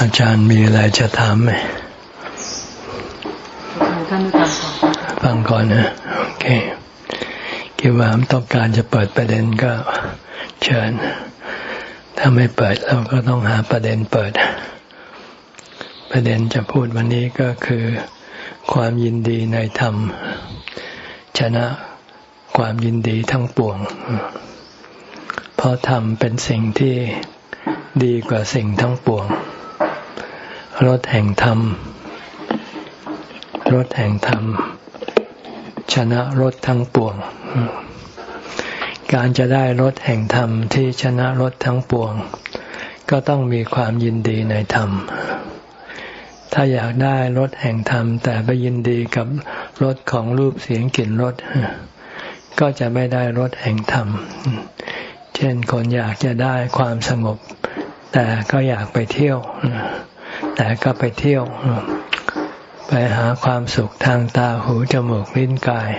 อาจารย์มีอะไรจะถามไหมฟังก่อนฟังก่อนนะโอเคคิดว่าต้องการจะเปิดประเด็นก็เชิญ ถ้าไม่เปิดเราก็ต้องหาประเด็นเปิด ประเด็นจะพูดวันนี้ก็คือ ความยินดีในธรรม ชนะความยินดีทั้งปวง เพราะธรรมเป็นสิ่งที่ดีกว่าสิ่งทั้งปวง รถแห่งธรรมรถแห่งธรรม ชนะรถทั้งปวง การจะได้รถแห่งธรรมที่ชนะรถทั้งปวง ก็ต้องมีความยินดีในธรรม ถ้าอยากได้รถแห่งธรรม แต่ไปยินดีกับรถของรูปเสียงกลิ่นรสก็จะไม่ได้รถแห่งธรรม เช่นคนอยากจะได้ความสงบ แต่ก็อยากไปเที่ยว แต่ก็ไปเที่ยว ไปหาความสุขทางตาหูจมูกลิ้นกาย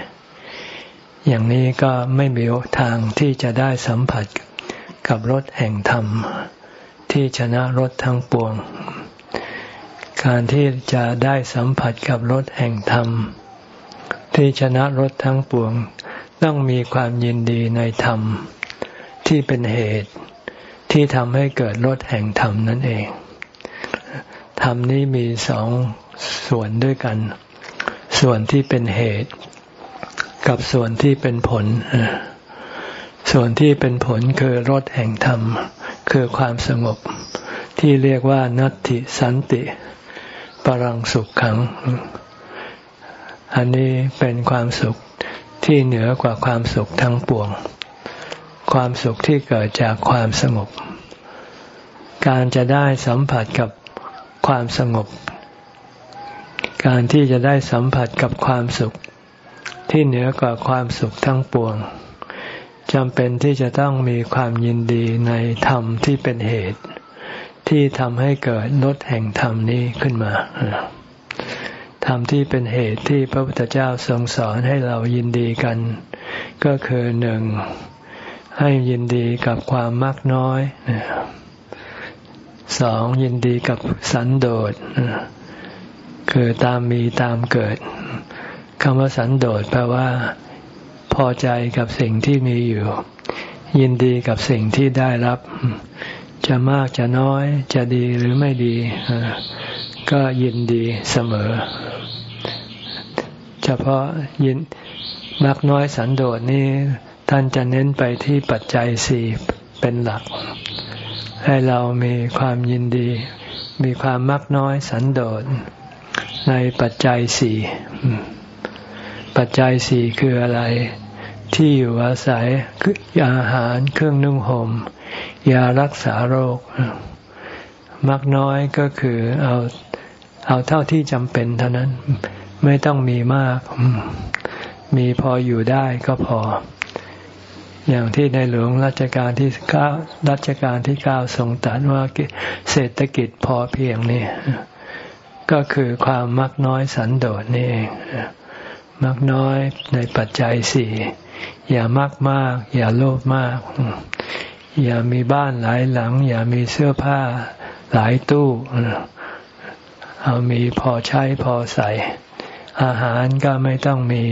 อย่างนี้ก็ไม่มีทางที่จะได้สัมผัสกับรถแห่งธรรม ที่ชนะรถทั้งปวง การที่จะได้สัมผัสกับรถแห่งธรรม ที่ชนะรถทั้งปวง ต้องมีความยินดีในธรรม ที่เป็นเหตุที่ทำให้เกิดรถแห่งธรรมนั่นเอง ธรรมนี้มีสองส่วนด้วยกัน ส่วนที่เป็นเหตุ กับส่วนที่เป็นผล ส่วนที่เป็นผลคือรสแห่งธรรม คือความสงบ ที่เรียกว่านัตติสันติปรังสุขขัง อันนี้เป็นความสุขที่เหนือกว่าความสุขทั้งปวง ความสุขที่เกิดจากความสงบ การจะได้สัมผัสกับ ความสงบ การที่จะได้สัมผัสกับความสุขที่เหนือกว่าความสุขทั้งปวงจำเป็นที่จะต้องมีความยินดีในธรรมที่เป็นเหตุ ที่ทำให้เกิดลดแห่งธรรมนี้ขึ้นมาธรรมที่เป็นเหตุที่พระพุทธเจ้าทรงสอนให้เรายินดีกัน ก็คือหนึ่งให้ยินดีกับความมากน้อย สองยินดีกับสันโดษคือตามมีตามเกิดคำว่าสันโดษแปลว่า พอใจกับสิ่งที่มีอยู่ ยินดีกับสิ่งที่ได้รับ จะมากจะน้อย จะดีหรือไม่ดี ก็ยินดีเสมอ เฉพาะยินมากน้อยสันโดษนี่ท่านจะเน้นไปที่ปัจจัยสี่เป็นหลัก ให้เรามีความยินดี มีความมักน้อยสันโดษในปัจจัยสี่ปัจจัยสี่คืออะไร ที่อยู่อาศัยคืออาหารเครื่องนุ่งหม่มยารักษาโรค มักน้อยก็คือเอาเอาเท่าที่จำเป็นเท่านั้นไม่ต้องมีมาก มีพออยู่ได้ก็พอ อย่างที่ในหลวงรัชกาลที่เก้ารัชกาลที่เก้าทรงตรัสว่าเศรษฐกิจพอเพียงนี่ก็คือความมักน้อยสันโดษนี่เองมักน้อยในปัจจัยสี่อย่ามากมาก อย่าโลภมาก อย่ามีบ้านหลายหลัง อย่ามีเสื้อผ้าหลายตู้เอามีพอใช้พอใส่ อาหารก็ไม่ต้องมี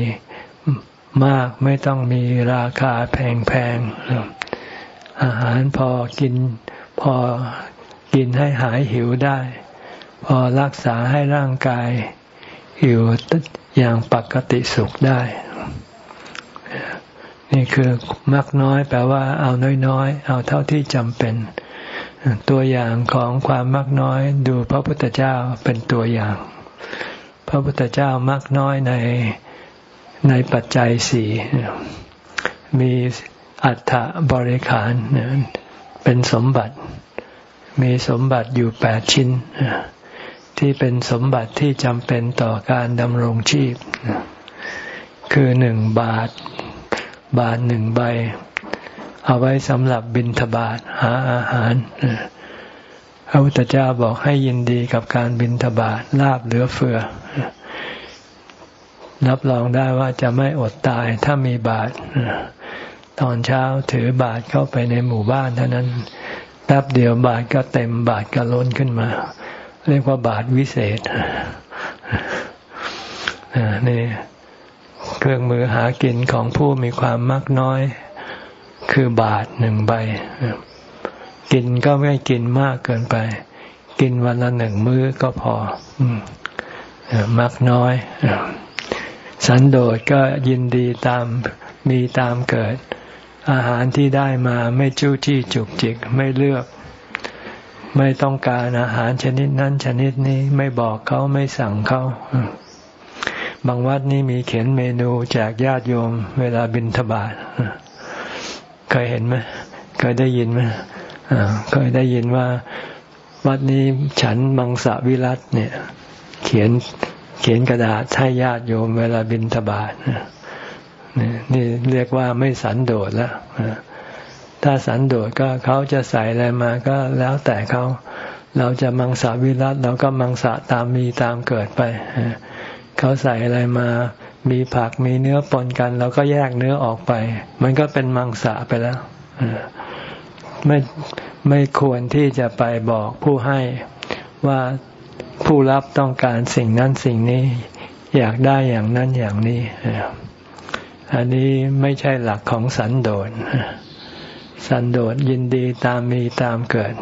มากไม่ต้องมีราคาแพงๆอาหารพอกินพอกินให้หายหิวได้ พอรักษาให้ร่างกายอยู่อย่างปกติสุขได้ นี่คือมักน้อยแปลว่าเอาน้อยๆ เอาเท่าที่จำเป็น ตัวอย่างของความมักน้อยดูพระพุทธเจ้าเป็นตัวอย่าง พระพุทธเจ้ามักน้อยใน ในปัจจัยสี่มีอัฏฐบริขารเป็นสมบัติ มีสมบัติอยู่แปดชิ้น ที่เป็นสมบัติที่จำเป็นต่อการดำรงชีพ คือหนึ่งบาท บาทหนึ่งใบ เอาไว้สำหรับบิณฑบาตหาอาหารพระพุทธเจ้าบอกให้ยินดีกับการบิณฑบาตลาบเหลือเฟือ รับรองได้ว่าจะไม่อดตายถ้ามีบาตรตอนเช้าถือบาตรเข้าไปในหมู่บ้านเท่านั้นตป๊บเดียวบาทก็เต็มบาทก็ล้นขึ้นมา เรียกว่าบาทวิเศษนี่เครื่องมือหากินของผู้มีความมากน้อย คือบาทหนึ่งใบ กินก็ไม่กินมากเกินไป กินวันละหนึ่งมื้อก็พอมักน้อย สันโดษก็ยินดีตามมีตามเกิด อาหารที่ได้มาไม่จู้จี้จุกจิกไม่เลือก ไม่ต้องการอาหารชนิดนั้นชนิดนี้ไม่บอกเขาไม่สั่งเขาบางวัดนี่มีเขียนเมนูจากญาติโยม เวลาบินทบาทเคยเห็นไหมเคยได้ยินไหมเคยได้ยินว่าวัดนี้ฉันมังสวิรัตเนี่ย เขียน เขียนกระดาษให้ญาติโยมเวลาบินทบาทนี่เรียกว่าไม่สันโดษแล้วถ้าสันโดษก็เขาจะใส่อะไรมาก็แล้วแต่เขาเราจะมังสวิรัตเราก็มังสะตามมีตามเกิดไปเขาใส่อะไรมา มีผักมีเนื้อปนกันเราก็แยกเนื้อออกไป มันก็เป็นมังสะไปแล้วไม่ไม่ควรที่จะไปบอกผู้ให้ว่า ผู้รับต้องการสิ่งนั้นสิ่งนี้ อยากได้อย่างนั้นอย่างนี้ อันนี้ไม่ใช่หลักของสันโดษสันโดษยินดีตามมีตามเกิด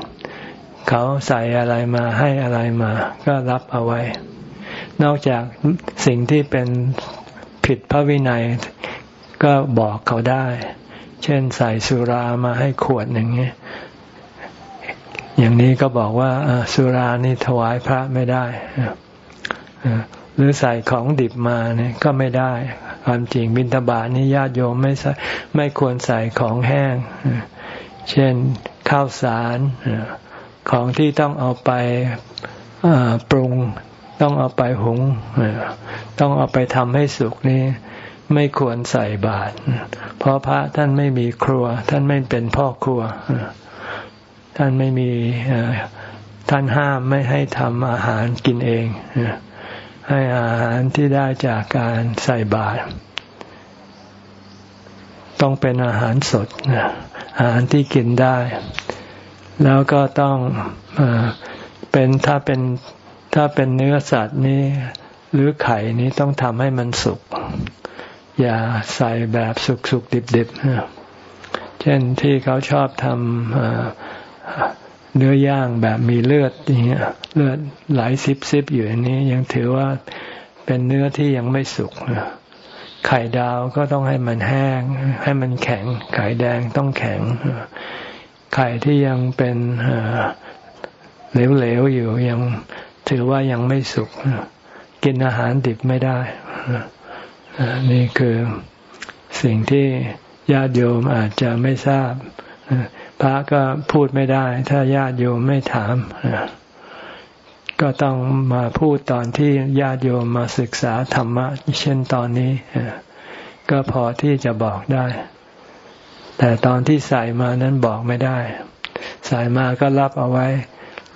เขาใส่อะไรมาให้อะไรมา ก็รับเอาไว้ นอกจากสิ่งที่เป็นผิดพระวินัย ก็บอกเขาได้ เช่นใส่สุรามาให้ขวดหนึ่งนี้ อย่างนี้ก็บอกว่าสุรานี่ถวายพระไม่ได้หรือใส่ของดิบมาเนี่ยก็ไม่ได้ ความจริงบิณฑบาตนี่ญาติโยมไม่ไม่ควรใส่ของแห้ง เช่นข้าวสารของที่ต้องเอาไปปรุง ต้องเอาไปหุงต้องเอาไปทำให้สุกนี่ไม่ควรใส่บาตรเพราะพระท่านไม่มีครัว ท่านไม่เป็นพ่อครัว ท่านไม่มีท่านห้ามไม่ให้ทำอาหารกินเอง ให้อาหารที่ได้จากการใส่บาตรต้องเป็นอาหารสดอาหารที่กินได้ แล้วก็ต้องเป็นถ้าเป็นถ้าเป็นเนื้อสัตว์นี้ หรือไข่นี้ต้องทำให้มันสุก อย่าใส่แบบสุกสุกดิบดิบเช่นที่เขาชอบทำ เนื้อย่างแบบมีเลือดอย่างเงี้ยเลือดไหลซิบซิบอยู่อันนี้ยังถือว่าเป็นเนื้อที่ยังไม่สุกไข่ดาวก็ต้องให้มันแห้ง ให้มันแข็ง ไข่แดงต้องแข็ง ไข่ที่ยังเป็นเหลวๆอยู่ยังถือว่ายังไม่สุกกินอาหารดิบไม่ได้นี่คือสิ่งที่ญาติโยมอาจจะไม่ทราบ พระก็พูดไม่ได้ ถ้าญาติโยมไม่ถาม ก็ต้องมาพูดตอนที่ญาติโยมมาศึกษาธรรมะ เช่นตอนนี้ก็พอที่จะบอกได้ แต่ตอนที่ใส่มานั้นบอกไม่ได้ ใส่มาก็รับเอาไว้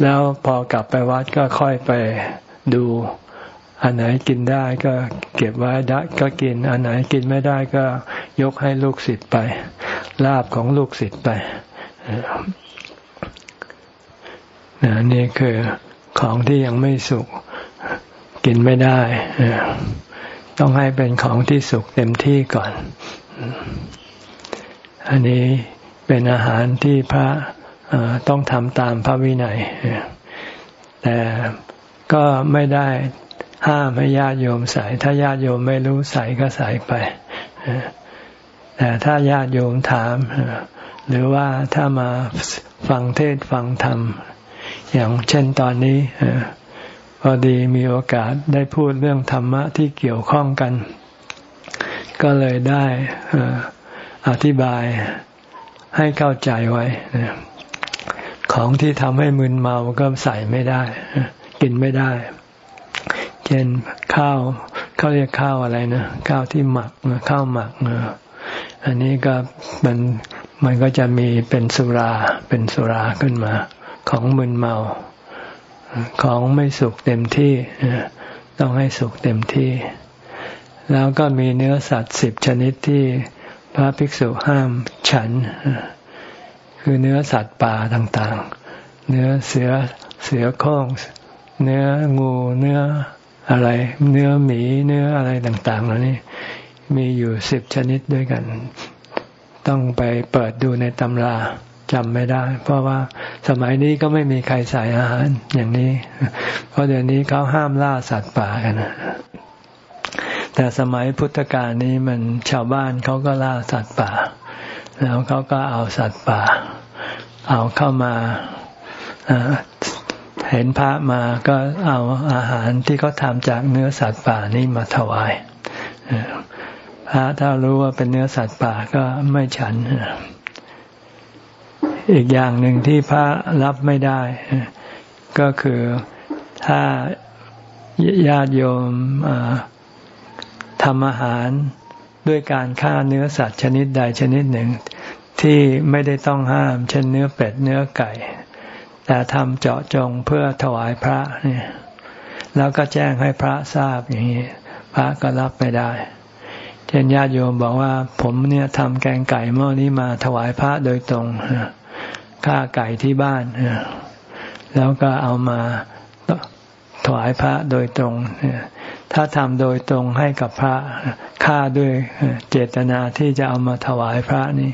แล้วพอกลับไปวัดก็ค่อยไปดูอันไหนกินได้ก็เก็บไว้ได้ก็กิน อันไหนกินไม่ได้ก็ยกให้ลูกศิษย์ไป ลาบของลูกศิษย์ไป นี่คือของที่ยังไม่สุกกินไม่ได้ต้องให้เป็นของที่สุกเต็มที่ก่อน อันนี้เป็นอาหารที่พระต้องทำตามพระวินัย แต่ก็ไม่ได้ห้ามให้ญาติโยมใส่ ถ้าญาติโยมไม่รู้ใส่ก็ใส่ไป แต่ถ้าญาติโยมถาม หรือว่าถ้ามาฟังเทศฟังธรรม อย่างเช่นตอนนี้พอดีมีโอกาสได้พูดเรื่องธรรมะที่เกี่ยวข้องกัน ก็เลยได้อธิบายให้เข้าใจไว้ของที่ทำให้มึนเมาก็ใส่ไม่ได้ กินไม่ได้ เช่นข้าวเขาเรียกข้าวอะไรนะข้าวที่หมักข้าวหมักอันนี้ก็มัน มันก็จะมีเป็นสุราเป็นสุราขึ้นมา ของมึนเมา ของไม่สุกเต็มที่ต้องให้สุกเต็มที่ แล้วก็มีเนื้อสัตว์สิบชนิดที่พระภิกษุห้ามฉัน คือเนื้อสัตว์ป่าต่างๆ เนื้อเสือเสือโคร่งเนื้องูเนื้ออะไร เนื้อหมีเนื้ออะไรต่างๆเหล่านี้มีอยู่สิบชนิดด้วยกัน ต้องไปเปิดดูในตำราจำไม่ได้ เพราะว่าสมัยนี้ก็ไม่มีใครใส่อาหารอย่างนี้ เพราะเดี๋ยวนี้เขาห้ามล่าสัตว์ป่ากันแต่สมัยพุทธกาลนี้มันชาวบ้านเขาก็ล่าสัตว์ป่า แล้วเขาก็เอาสัตว์ป่า เอาเข้ามาเห็นพระมาก็เอาอาหารที่เขาทำจากเนื้อสัตว์ป่านี้มาถวาย ระถ้ารู้ว่าเป็นเนื้อสัตว์ป่าก็ไม่ฉัน อีกอย่างหนึ่งที่พระรับไม่ได้ ก็คือถ้าญาติโยมทำอาหารด้วยการฆ่าเนื้อสัตว์ชนิดใดชนิดหนึ่ง ที่ไม่ได้ต้องห้าม เช่นเนื้อเป็ดเนื้อไก่ แต่ทำเจาะจงเพื่อถวายพระเนี่ยแล้วก็แจ้งให้พระทราบอย่างนี้ พระก็รับไม่ได้ เช่นญาติโยมบอกว่า ผมเนี่ยทำแกงไก่หม้อนี้มาถวายพระโดยตรงฆ่าไก่ที่บ้านแล้วก็เอามาถวายพระโดยตรงถ้าทำโดยตรงให้กับพระฆ่าด้วยเจตนาที่จะเอามาถวายพระนี่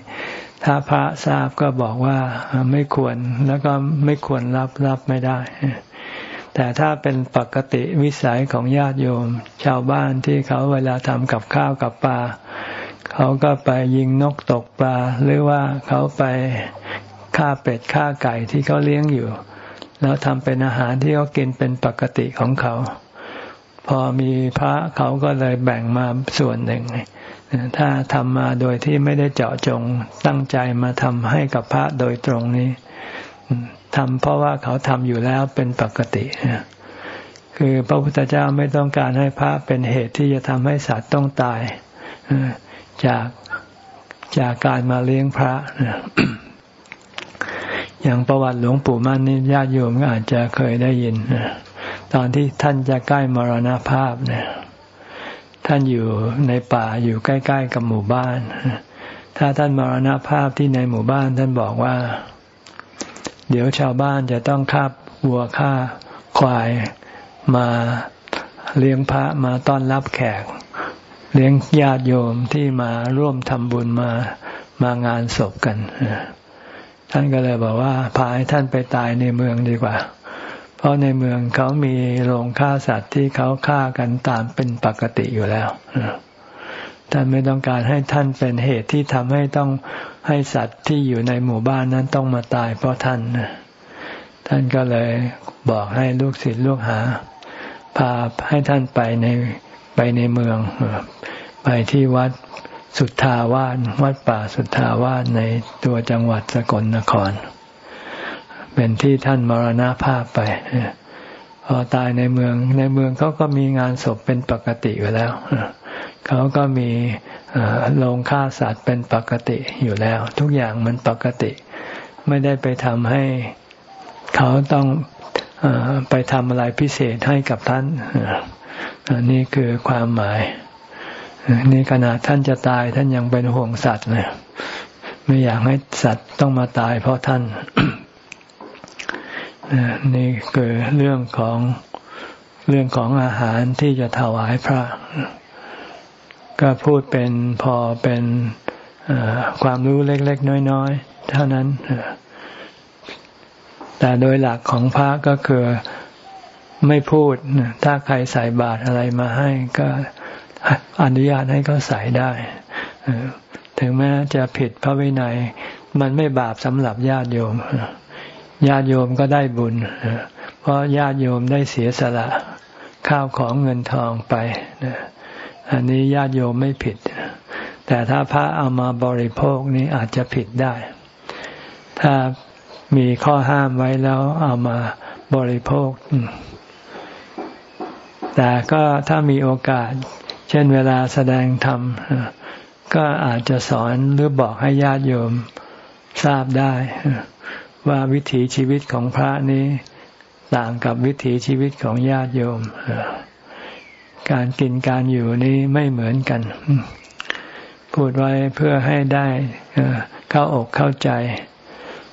ถ้าพระทราบก็บอกว่าไม่ควรแล้วก็ไม่ควรรับรับไม่ได้ แต่ถ้าเป็นปกติวิสัยของญาติโยม ชาวบ้านที่เขาเวลาทำกับข้าวกับปลาเขาก็ไปยิงนกตกปลา หรือว่าเขาไปฆ่าเป็ดฆ่าไก่ที่เขาเลี้ยงอยู่ แล้วทำเป็นอาหารที่เขากินเป็นปกติของเขา พอมีพระเขาก็เลยแบ่งมาส่วนหนึ่ง ถ้าทำมาโดยที่ไม่ได้เจาะจงตั้งใจมาทำให้กับพระโดยตรงนี้ ทำเพราะว่าเขาทำอยู่แล้วเป็นปกติ คือพระพุทธเจ้าไม่ต้องการให้พระเป็นเหตุที่จะทำให้สัตว์ต้องตายจากจากการมาเลี้ยงพระอย่างประวัติหลวงปู่มั่นนี่ญาติโยมอาจจะเคยได้ยินตอนที่ท่านจะใกล้มรณภาพเนี่ยท่านอยู่ในป่าอยู่ใกล้ ๆ กับหมู่บ้าน ถ้าท่านมรณภาพที่ในหมู่บ้าน ท่านบอกว่า เดี๋ยวชาวบ้านจะต้องฆ่าวัวฆ่าควายมาเลี้ยงพระมาต้อนรับแขก เลี้ยงญาติโยมที่มาร่วมทำบุญมามางานศพกัน ท่านก็เลยบอกว่าพาให้ท่านไปตายในเมืองดีกว่า เพราะในเมืองเขามีโรงฆ่าสัตว์ที่เขาฆ่ากันตามเป็นปกติอยู่แล้ว ท่านไม่ต้องการให้ท่านเป็นเหตุที่ทำให้ต้องให้สัตว์ที่อยู่ในหมู่บ้านนั้นต้องมาตายเพราะท่านท่านก็เลยบอกให้ลูกศิษย์ลูกหา พาให้ท่านไปในไปในเมือง ไปที่วัดสุทธาวาสวัดป่าสุทธาวาสในตัวจังหวัดสกลนคร เป็นที่ท่านมรณภาพไปพอตายในเมืองในเมืองเขาก็มีงานศพเป็นปกติอยู่แล้ว เขาก็มีโรงฆ่าสัตว์เป็นปกติอยู่แล้ว ทุกอย่างมันปกติ ไม่ได้ไปทำให้เขาต้องอไปทำอะไรพิเศษให้กับท่านนี่คือความหมาย นี่ขณะท่านจะตายท่านยังเป็นห่วงสัตว์เลยไม่อยากให้สัตว์ต้องมาตายเพราะท่านนี่คือเรื่องของเรื่องของอาหารที่จะถวายพระ ก็พูดเป็นพอเป็นความรู้เล็ก ๆ น้อย ๆ เท่านั้น แต่โดยหลักของพระก็คือไม่พูด ถ้าใครใส่บาตรอะไรมาให้ก็อนุญาตให้เขาใส่ได้ถึงแม้จะผิดพระวินัย มันไม่บาปสำหรับญาติโยม ญาติโยมก็ได้บุญ เพราะญาติโยมได้เสียสละข้าวของเงินทองไป อันนี้ญาติโยมไม่ผิด แต่ถ้าพระเอามาบริโภคนี้อาจจะผิดได้ ถ้ามีข้อห้ามไว้แล้วเอามาบริโภค แต่ก็ถ้ามีโอกาส เช่นเวลาแสดงธรรม ก็อาจจะสอนหรือบอกให้ญาติโยมทราบได้ ว่าวิถีชีวิตของพระนี้ต่างกับวิถีชีวิตของญาติโยม การกินการอยู่นี้ไม่เหมือนกัน พูดไว้เพื่อให้ได้เข้าอกเข้าใจ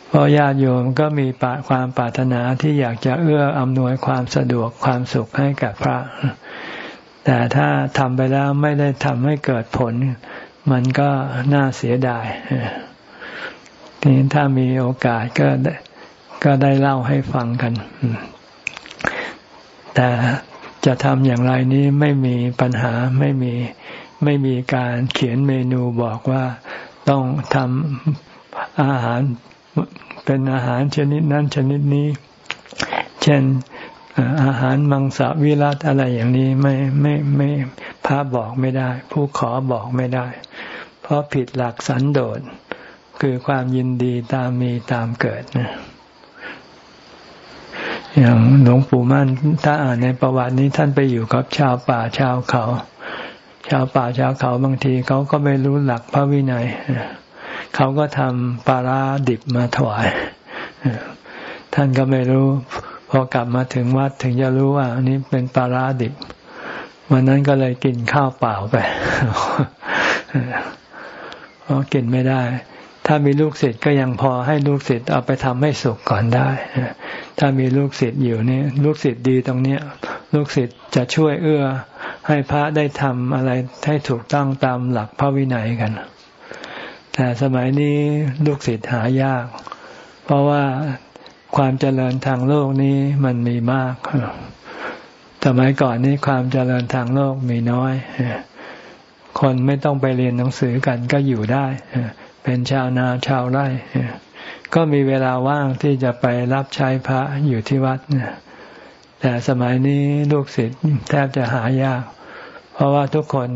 เพราะญาติโยมก็มีปะความปรารถนาที่อยากจะเอื้ออำนวยความสะดวกความสุขให้กับพระ แต่ถ้าทำไปแล้วไม่ได้ทำให้เกิดผล มันก็น่าเสียดายทีนี้ถ้ามีโอกาสก็ก็ได้เล่าให้ฟังกัน แต่ จะทำอย่างไรนี้ไม่มีปัญหาไม่มีไม่มีการเขียนเมนูบอกว่าต้องทำอาหารเป็นอาหารชนิดนั้นชนิดนี้ เช่นอาหารมังสวิรัตอะไรอย่างนี้ไม่ไม่ไม่พระบอกไม่ได้ ผู้ขอบอกไม่ได้ เพราะผิดหลักสันโดษคือความยินดีตามมีตามเกิดนะ อย่างหลวงปู่มั่นถ้าอ่านในประวัตินี้ท่านไปอยู่กับชาวป่าชาวเขา ชาวป่าชาวเขาบางทีเขาก็ไม่รู้หลักพระวินัยเขาก็ทำปลาร้าดิบมาถวายท่านก็ไม่รู้ พอกลับมาถึงวัดถึงจะรู้ว่าอันนี้เป็นปลาร้าดิบวันนั้นก็เลยกินข้าวเปล่าไปเพราะกินไม่ได้ ถ้ามีลูกศิษย์ก็ยังพอให้ลูกศิษย์เอาไปทำให้สุกก่อนได้ ถ้ามีลูกศิษย์อยู่นี่ลูกศิษย์ดีตรงเนี้ยลูกศิษย์จะช่วยเอื้อ ให้พระได้ทำอะไรให้ถูกต้องตามหลักพระวินัยกัน แต่สมัยนี้ลูกศิษย์หายาก เพราะว่าความเจริญทางโลกนี้มันมีมาก สมัยก่อนนี้ความเจริญทางโลกมีน้อย คนไม่ต้องไปเรียนหนังสือกันก็อยู่ได้ เป็นชาวนาชาวไร่ก็มีเวลาว่างที่จะไปรับใช้พระอยู่ที่วัดเนี่ยแต่สมัยนี้ลูกศิษย์แทบจะหายาก เพราะว่าทุกคน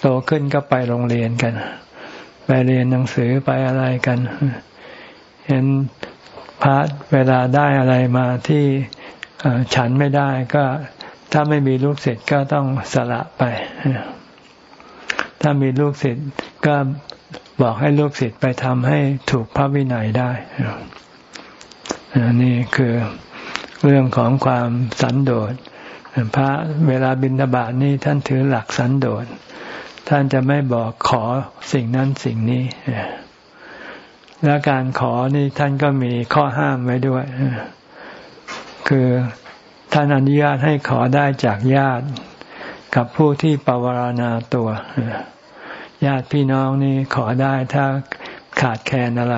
โตขึ้นก็ไปโรงเรียนกัน ไปเรียนหนังสือไปอะไรกัน เห็นพระเวลาได้อะไรมาที่ฉันไม่ได้ก็ถ้าไม่มีลูกศิษย์ก็ต้องสละไป ถ้ามีลูกศิษย์ก็ บอกให้ลูกศิษย์ไปทำให้ถูกพระวินัยได้นี่คือเรื่องของความสันโดษพระเวลาบิณฑบาตนี่ท่านถือหลักสันโดษท่านจะไม่บอกขอสิ่งนั้นสิ่งนี้และการขอนี่ท่านก็มีข้อห้ามไว้ด้วย คือท่านอนุญาตให้ขอได้จากญาติ กับผู้ที่ปวารณาตัว ญาติพี่น้องนี่ขอได้ถ้าขาดแคลนอะไร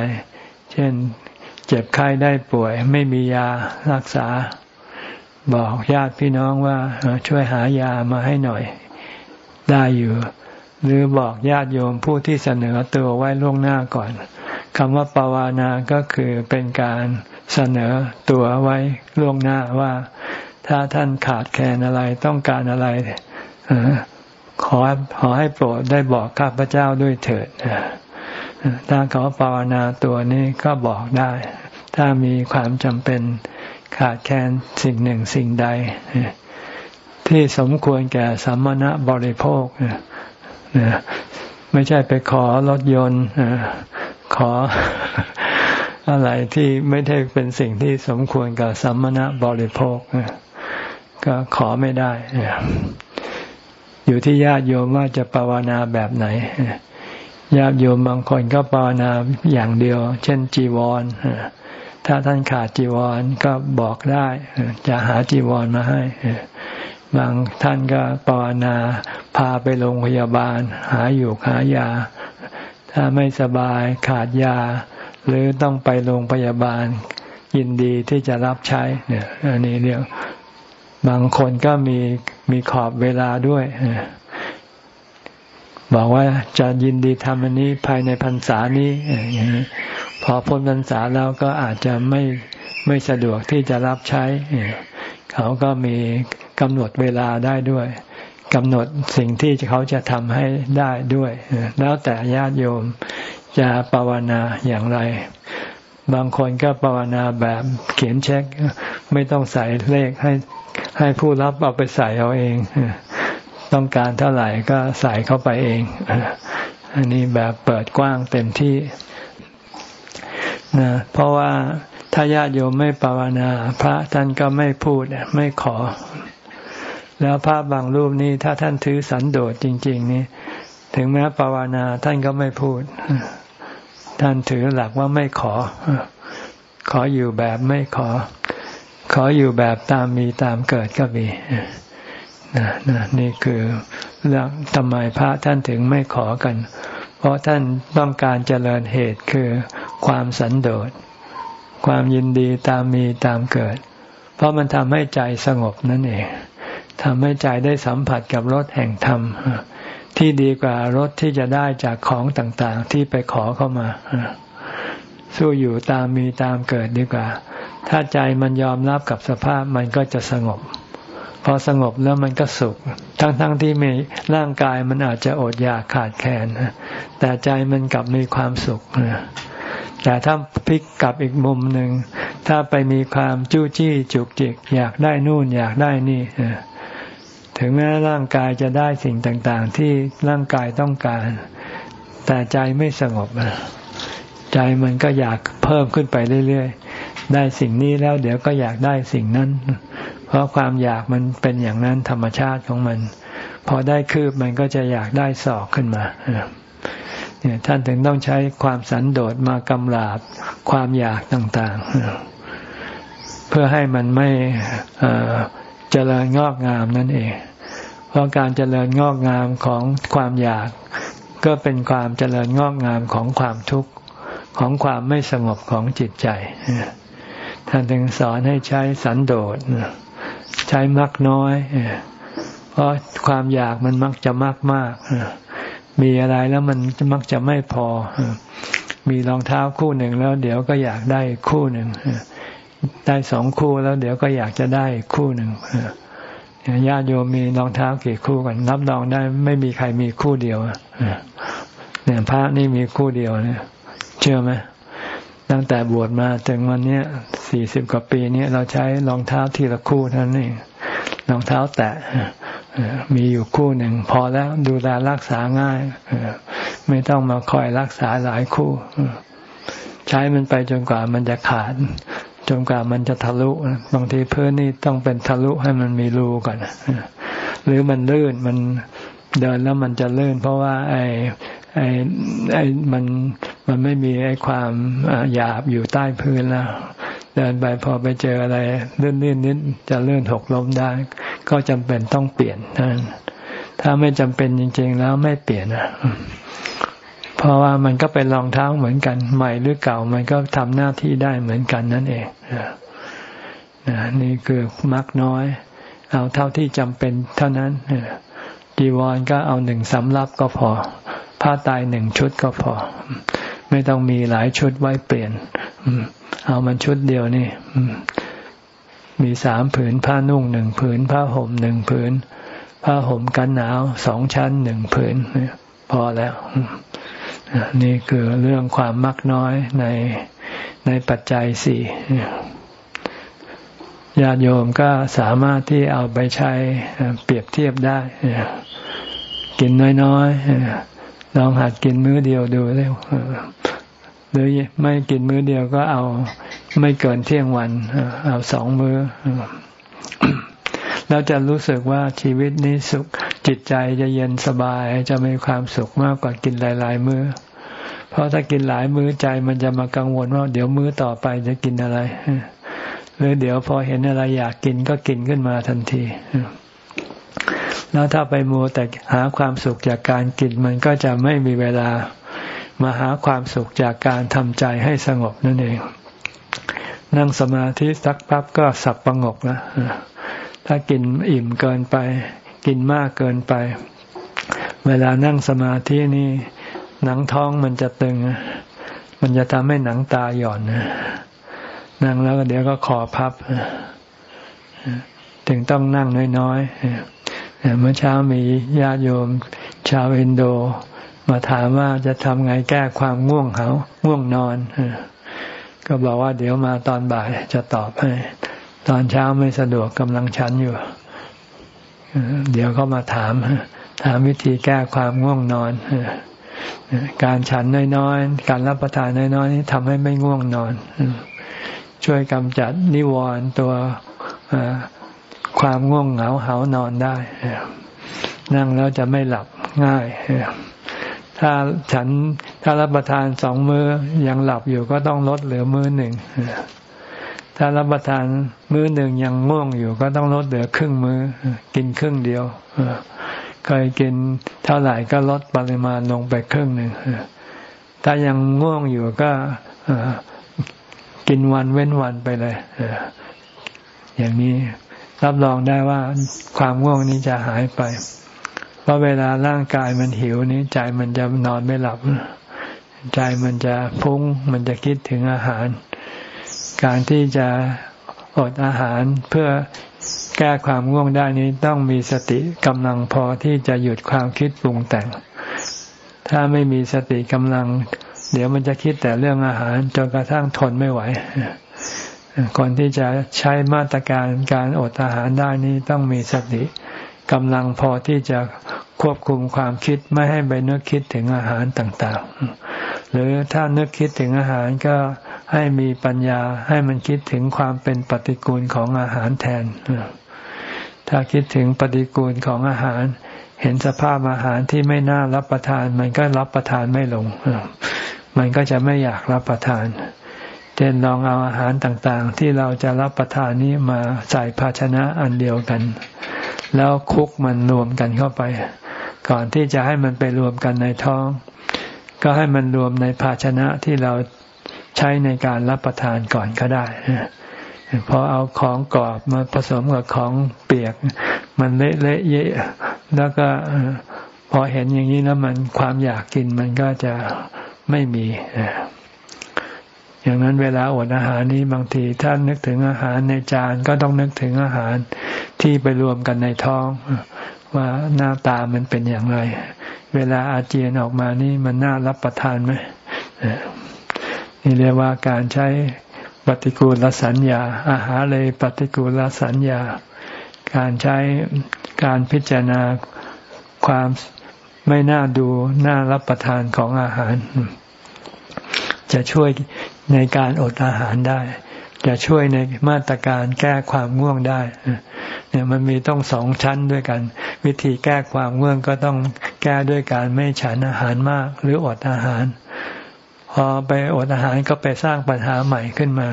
เช่นเจ็บไข้ได้ป่วย ไม่มียารักษา บอกญาติพี่น้องว่าช่วยหายามาให้หน่อย ได้อยู่ หรือบอกญาติโยมผู้ที่เสนอตัวไว้ล่วงหน้าก่อนคำว่าปวานาก็คือเป็นการเสนอตัวไว้ล่วงหน้าว่า ถ้าท่านขาดแคลนอะไรต้องการอะไร ขอขอให้โปรดได้บอกข้าพเจ้าด้วยเถิดถ้าขอภาวนาตัวนี้ก็บอกได้ ถ้ามีความจำเป็นขาดแคลนสิ่งหนึ่งสิ่งใด ที่สมควรแก่สัมมณะบริโภคไม่ใช่ไปขอรถยนต์ขออะไรที่ไม่ได้เป็นสิ่งที่สมควรกับสัมมณะบริโภคก็ขอไม่ได้ อยู่ที่ญาติโยมว่าจะภาวนาแบบไหนญาติโยมบางคนก็ภาวนาอย่างเดียว เช่น จีวรถ้าท่านขาดจีวรก็บอกได้จะหาจีวรมาให้บางท่านก็ภาวนาพาไปโรงพยาบาล หาอยู่หายา ถ้าไม่สบายขาดยา หรือต้องไปโรงพยาบาลยินดีที่จะรับใช้เนี่ยอันนี้เรียก บางคนก็มีมีขอบเวลาด้วยบอกว่าจะยินดีทำอันนี้ภายในพรรษานี้อย่างนี้พอพ้นพรรษาแล้วก็อาจจะไม่ไม่สะดวกที่จะรับใช้ เขาก็มีกำหนดเวลาได้ด้วยกำหนดสิ่งที่เขาจะทำให้ได้ด้วย แล้วแต่ญาติโยมจะภาวนาอย่างไร บางคนก็ภาวนาแบบเขียนเช็ค ไม่ต้องใส่เลขให้ ให้ผู้รับเอาไปใส่เอาเอง ต้องการเท่าไหร่ก็ใส่เข้าไปเอง อันนี้แบบเปิดกว้างเต็มที่นะเพราะว่าถ้าญาติโยมไม่ภาวนา พระท่านก็ไม่พูดไม่ขอ แล้วพระบางรูปนี้ถ้าท่านถือสันโดษจริง ๆ นี่ถึงแม้ภาวนาท่านก็ไม่พูด ท่านถือหลักว่าไม่ขอ ขออยู่แบบไม่ขอ ขออยู่แบบตามมีตามเกิดก็มีนะนะนี่คือเรื่องทำไมพระท่านถึงไม่ขอกัน เพราะท่านต้องการเจริญเหตุคือความสันโดษ ความยินดีตามมีตามเกิด เพราะมันทำให้ใจสงบนั่นเองทำให้ใจได้สัมผัสกับรสแห่งธรรม ที่ดีกว่ารสที่จะได้จากของต่างๆ ที่ไปขอเข้ามา สู้อยู่ตามมีตามเกิดดีกว่า ถ้าใจมันยอมรับกับสภาพมันก็จะสงบ พอสงบแล้วมันก็สุข ทั้งๆทที่มีร่างกายมันอาจจะอดอยากขาดแคลนแต่ใจมันกลับมีความสุขแต่ถ้าพลิกกลับอีกมุมหนึ่ง ถ้าไปมีความจู้จี้จุกจิก อยากได้นู่นอยากได้นี่ถึงแม้ร่างกายจะได้สิ่งต่าง ๆ ที่ร่างกายต้องการ แต่ใจไม่สงบใจมันก็อยากเพิ่มขึ้นไปเรื่อย ๆ ได้สิ่งนี้แล้วเดี๋ยวก็อยากได้สิ่งนั้น เพราะความอยากมันเป็นอย่างนั้นธรรมชาติของมัน พอได้คืบมันก็จะอยากได้สอกขึ้นมาเนี่ยท่านถึงต้องใช้ความสันโดษมากำราบความอยากต่างๆ เพื่อให้มันไม่เจริญงอกงามนั่นเอง เพราะการเจริญงอกงามของความอยาก ก็เป็นความเจริญงอกงามของความทุกข์ของความไม่สงบของจิตใจ ท่านจึงสอนให้ใช้สันโดษใช้มักน้อยเพราะความอยากมันมักจะมากมากมีอะไรแล้วมันมักจะไม่พอ มีรองเท้าคู่หนึ่งแล้ว เดี๋ยวก็อยากได้คู่หนึ่งได้สองคู่แล้ว เดี๋ยวก็อยากจะได้คู่หนึ่งญาติโยมมีรองเท้ากี่คู่กันนับรองได้ไม่มีใครมีคู่เดียวเนี่ยพระนี่มีคู่เดียวเนี่ยเชื่อไหม ตั้งแต่บวชมาถึงวันนี้สี่สิบกว่าปีนี้เราใช้รองเท้าทีละคู่เท่านั้นเองรองเท้าแตะมีอยู่คู่หนึ่ง พอแล้วดูแลรักษาง่ายไม่ต้องมาคอยรักษาหลายคู่ ใช้มันไปจนกว่ามันจะขาด จนกว่ามันจะทะลุบางทีเพื่อนนี่ต้องเป็นทะลุให้มันมีรูก่อนหรือมันลื่นมันเดินแล้วมันจะลื่น เพราะว่า ไอ้ ไอ้ไอ้มันมันไม่มีไอ้ความหยาบอยู่ใต้พื้นแล้วเดินไปพอไปเจออะไรเลื่อนๆนิดจะเลื่อนหกล้มได้ ก็จำเป็นต้องเปลี่ยนนั่นถ้าไม่จำเป็นจริง ๆ แล้วไม่เปลี่ยนนะเพราะว่ามันก็เป็นรองเท้าเหมือนกัน ใหม่หรือเก่ามันก็ทำหน้าที่ได้เหมือนกันนั่นเองนะนี่คือมักน้อย เอาเท่าที่จำเป็นเท่านั้นจีวรก็เอาหนึ่งสำรับก็พอ ผ้าตายหนึ่งชุดก็พอ ไม่ต้องมีหลายชุดไว้เปลี่ยนเอามันชุดเดียวนี่มีสามผืนผ้านุ่งหนึ่งผืน ผ้าห่มหนึ่งผืน ผ้าห่มกันหนาวสองชั้นหนึ่งผืนพอแล้ว นี่คือเรื่องความมักน้อยในในปัจจัยสี่ญาติโยมก็สามารถที่เอาไปใช้เปรียบเทียบได้ กินน้อยๆ ลองหัดกินมื้อเดียวดูเร็วหรือไม่กินมื้อเดียวก็เอาไม่เกินเที่ยงวัน เอาสองมือ้อแล้วจะรู้สึกว่าชีวิตนี้สุขจิตใจจะเย็นสบายจะมีความสุขมากกว่ากินหลาย ๆ มือ้อ เพราะถ้ากินหลายมื้อใจมันจะมากังวลว่า เดี๋ยวมื้อต่อไปจะกินอะไรหรือเดี๋ยวพอเห็นอะไรอยากกินก็กินขึ้นมาทันที แล้วถ้าไปมัวแต่หาความสุขจากการกินมันก็จะไม่มีเวลามาหาความสุขจากการทำใจให้สงบนั่นเอง นั่งสมาธิสักปั๊บก็สับประงกนะถ้ากินอิ่มเกินไป กินมากเกินไป เวลานั่งสมาธินี่หนังท้องมันจะตึง มันจะทำให้หนังตาหย่อนนั่งแล้วเดี๋ยวก็คอพับถึงต้องนั่งน้อยๆ เมื่อเช้ามีญาติโยม ชาวอินโด มาถามว่าจะทำไงแก้ความง่วงเขาง่วงนอนก็บอกว่าเดี๋ยวมาตอนบ่ายจะตอบให้ ตอนเช้าไม่สะดวกกำลังชันอยู่เดี๋ยวเขามาถาม ถามวิธีแก้ความง่วงนอนการฉันน้อยๆ การรับประทานน้อยๆนี่ทำให้ไม่ง่วงนอน ช่วยกำจัดนิวรณ์ตัว ความง่วงเหงาเหานอนได้ นั่งแล้วจะไม่หลับง่าย ถ้าฉันถ้ารับประทานสองมือ้อยังหลับอยู่ก็ต้องลดเหลือมื้อหนึ่งถ้ารับประทานมื้อหนึ่งยังง่วงอยู่ ก็ต้องลดเหลือครึ่งมือ้อกินครึ่งเดียวเคยกินเท่าไหร่ก็ลดปริมาณลงไปครึ่งหนึ่งถ้ายังง่วงอยู่ก็กินวันเว้นวันไปเลยอย่างนี้ รับรองได้ว่าความง่วงนี้จะหายไป เพราะเวลาร่างกายมันหิวนี้ใจมันจะนอนไม่หลับ ใจมันจะพุ่งมันจะคิดถึงอาหาร การที่จะอดอาหารเพื่อแก้ความง่วงได้นี้ต้องมีสติกำลังพอที่จะหยุดความคิดปรุงแต่ง ถ้าไม่มีสติกำลัง เดี๋ยวมันจะคิดแต่เรื่องอาหารจนกระทั่งทนไม่ไหว ก่อนที่จะใช้มาตรการการอดอาหารได้นี้ต้องมีสติกำลังพอที่จะควบคุมความคิดไม่ให้ไปนึกคิดถึงอาหารต่างๆ หรือถ้านึกคิดถึงอาหารก็ให้มีปัญญาให้มันคิดถึงความเป็นปฏิกูลของอาหารแทน ถ้าคิดถึงปฏิกูลของอาหาร เห็นสภาพอาหารที่ไม่น่ารับประทาน มันก็รับประทานไม่ลง มันก็จะไม่อยากรับประทาน เช่นลองเอาอาหารต่างๆ ที่เราจะรับประทานนี้มาใส่ภาชนะอันเดียวกัน แล้วคุกมันรวมกันเข้าไป ก่อนที่จะให้มันไปรวมกันในท้อง ก็ให้มันรวมในภาชนะที่เราใช้ในการรับประทานก่อนก็ได้พอเอาของกรอบมาผสมกับของเปียก มันเละเละเยะ แล้วก็พอเห็นอย่างนี้แล้วมันความอยากกินมันก็จะไม่มี อย่างนั้นเวลาอดอาหารนี้บางทีท่านนึกถึงอาหารในจานก็ต้องนึกถึงอาหารที่ไปรวมกันในท้อง ว่าหน้าตามันเป็นอย่างไร เวลาอาเจียนออกมานี่มันน่ารับประทานไหมนี่เรียกว่าการใช้ปฏิกูลสัญญา อาหารเลยปฏิกูลสัญญา การใช้การพิจารณาความไม่น่าดูน่ารับประทานของอาหาร จะช่วยในการอดอาหารได้ จะช่วยในมาตรการแก้ความง่วงได้เนี่ยมันมีต้องสองชั้นด้วยกัน วิธีแก้ความง่วงก็ต้องแก้ด้วยการไม่ฉันอาหารมาก หรืออดอาหาร พอไปอดอาหารก็ไปสร้างปัญหาใหม่ขึ้นมา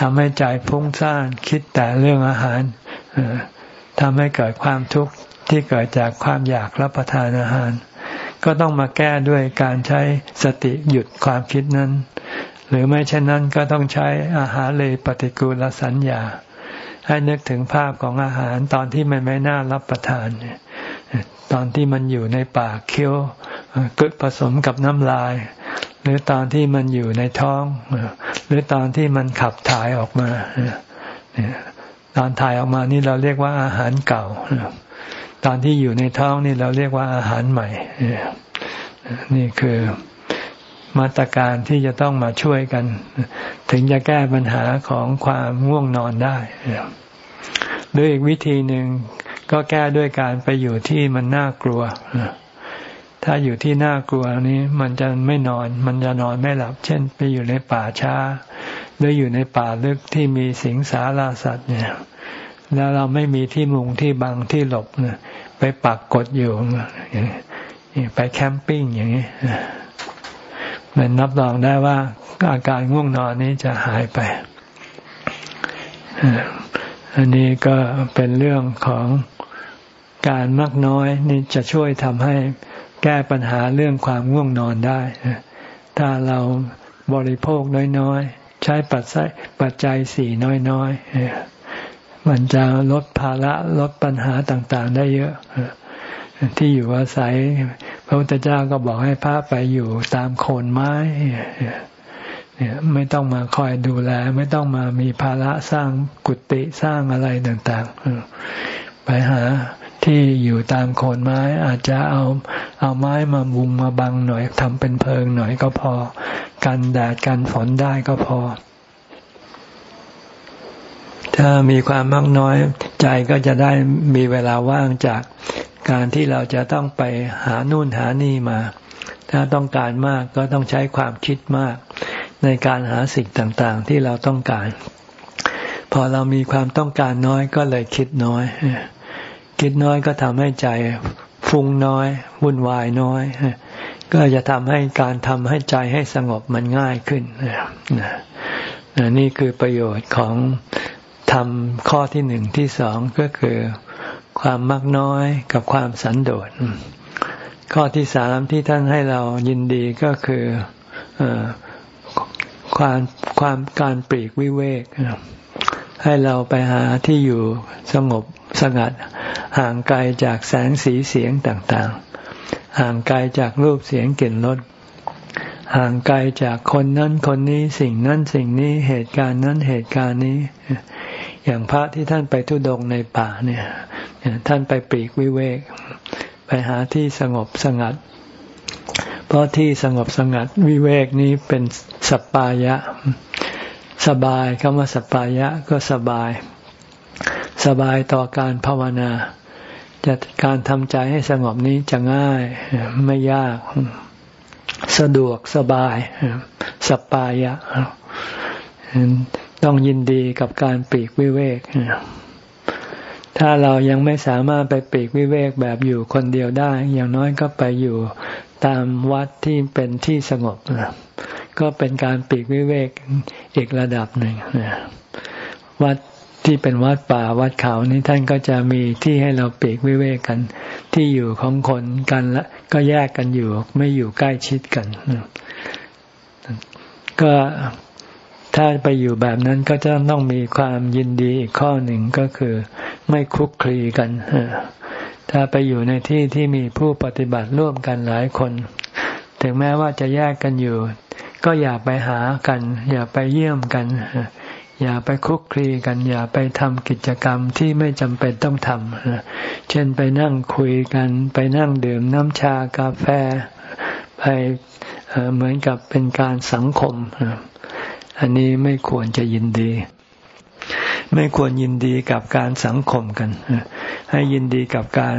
ทำให้ใจพุ่งซ่านคิดแต่เรื่องอาหารทำให้เกิดความทุกข์ที่เกิดจากความอยากรับประทานอาหาร ก็ต้องมาแก้ด้วยการใช้สติหยุดความคิดนั้น หรือไม่เช่นนั้นก็ต้องใช้อาหารเลยปฏิกูลสัญญา ให้นึกถึงภาพของอาหารตอนที่มันไม่น่ารับประทานตอนที่มันอยู่ในปากเคี้ยวกึกผสมกับน้ำลาย หรือตอนที่มันอยู่ในท้อง หรือตอนที่มันขับถ่ายออกมาตอนถ่ายออกมานี่เราเรียกว่าอาหารเก่า ตอนที่อยู่ในท้องนี่เราเรียกว่าอาหารใหม่ นี่คือมาตรการที่จะต้องมาช่วยกัน ถึงจะแก้ปัญหาของความง่วงนอนได้ด้วยอีกวิธีหนึ่งก็แก้ด้วยการไปอยู่ที่มันน่ากลัว ถ้าอยู่ที่น่ากลัวนี้มันจะไม่นอน มันจะนอนไม่หลับ เช่น ไปอยู่ในป่าช้า หรืออยู่ในป่าลึกที่มีสิงสาราสัตว์เนี่ย แล้วเราไม่มีที่มุงที่บังที่หลบเนี่ยไปปักกดอยู่ไปแคมปิ้งอย่างนี้มันนับรองได้ว่าอาการง่วงนอนนี้จะหายไป อันนี้ก็เป็นเรื่องของการมักน้อยนี่จะช่วยทำให้แก้ปัญหาเรื่องความง่วงนอนได้ ถ้าเราบริโภคน้อยๆ ใช้ปัจจัยปัจจัยสี่น้อยๆ มันจะลดภาระลดปัญหาต่างๆ ได้เยอะ ที่อยู่อาศัย พระพุทธเจ้าก็บอกให้พระไปอยู่ตามโคนไม้เนี่ยไม่ต้องมาคอยดูแล ไม่ต้องมามีภาระสร้างกุฏิสร้างอะไรต่างๆ ไปหาที่อยู่ตามโคนไม้อาจจะเอาเอาไม้มาบุงมาบังหน่อยทำเป็นเพิงหน่อยก็พอ กันแดดกันฝนได้ก็พอ ถ้ามีความมากน้อยใจก็จะได้มีเวลาว่างจากการที่เราจะต้องไปหานู่นหานี่มา ถ้าต้องการมากก็ต้องใช้ความคิดมาก ในการหาสิ่งต่างๆ ที่เราต้องการ พอเรามีความต้องการน้อยก็เลยคิดน้อย คิดน้อยก็ทำให้ใจฟุ้งน้อย วุ่นวายน้อย ก็จะทำให้การทำให้ใจให้สงบมันง่ายขึ้นนี่คือประโยชน์ของ ทำข้อที่หนึ่งที่สองก็คือ ความมักน้อยกับความสันโดษข้อที่สามที่ท่านให้เรายินดีก็คืออความความการปลีกวิเวก ให้เราไปหาที่อยู่สงบสงัด ห่างไกลจากแสงสีเสียงต่างๆ ห่างไกลจากรูปเสียงกลิ่นรสห่างไกลจากคนนั้นคนนี้สิ่งนั้นสิ่งนี้เหตุการณ์นั้นเหตุการณ์นี้ อย่างพระที่ท่านไปทุดงในป่าเนี่ย ท่านไปปีกวิเวก ไปหาที่สงบสงัด เพราะที่สงบสงัดวิเวกนี้เป็นสัปปายะ สบายคำว่าสัปปายะก็สบาย สบายต่อการภาวนาจะการทำใจให้สงบนี้จะง่ายไม่ยาก สะดวกสบายสัปปายะ ต้องยินดีกับการปลีกวิเวก ถ้าเรายังไม่สามารถไปปลีกวิเวกแบบอยู่คนเดียวได้ อย่างน้อยก็ไปอยู่ตามวัดที่เป็นที่สงบ ก็เป็นการปีกวิเวกอีกระดับหนึ่งวัดที่เป็นวัดป่าวัดเขานี้ท่านก็จะมีที่ให้เราปีกวิเวกกัน ที่อยู่ของคนกันละก็แยกกันอยู่ ไม่อยู่ใกล้ชิดกัน ก็ ถ้าไปอยู่แบบนั้นก็จะต้องมีความยินดีอีกข้อหนึ่งก็คือ ไม่คุกคลีกันถ้าไปอยู่ในที่ที่มีผู้ปฏิบัติร่วมกันหลายคน ถึงแม้ว่าจะแยกกันอยู่ ก็อย่าไปหากัน อย่าไปเยี่ยมกัน อย่าไปคุกคลีกัน อย่าไปทำกิจกรรมที่ไม่จำเป็นต้องทำเช่นไปนั่งคุยกัน ไปนั่งดื่มน้ำชากาแฟ ไปเหมือนกับเป็นการสังคม อันนี้ไม่ควรจะยินดี ไม่ควรยินดีกับการสังคมกัน ให้ยินดีกับการ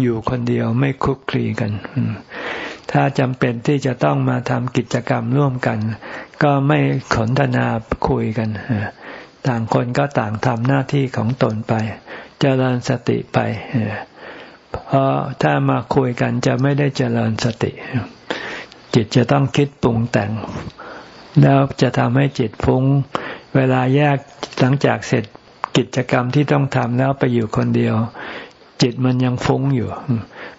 อยู่คนเดียวไม่คุกคลีกัน ถ้าจำเป็นที่จะต้องมาทำกิจกรรมร่วมกัน ก็ไม่ขนทนาคุยกัน ต่างคนก็ต่างทำหน้าที่ของตนไปจเจริญสติไป เพราะถ้ามาคุยกันจะไม่ได้เจริญสติ จิตจะต้องคิดปรุงแต่ง แล้วจะทำให้จิตฟุ้ง เวลาแยกหลังจากเสร็จกิจกรรมที่ต้องทำแล้วไปอยู่คนเดียว จิตมันยังฟุ้งอยู่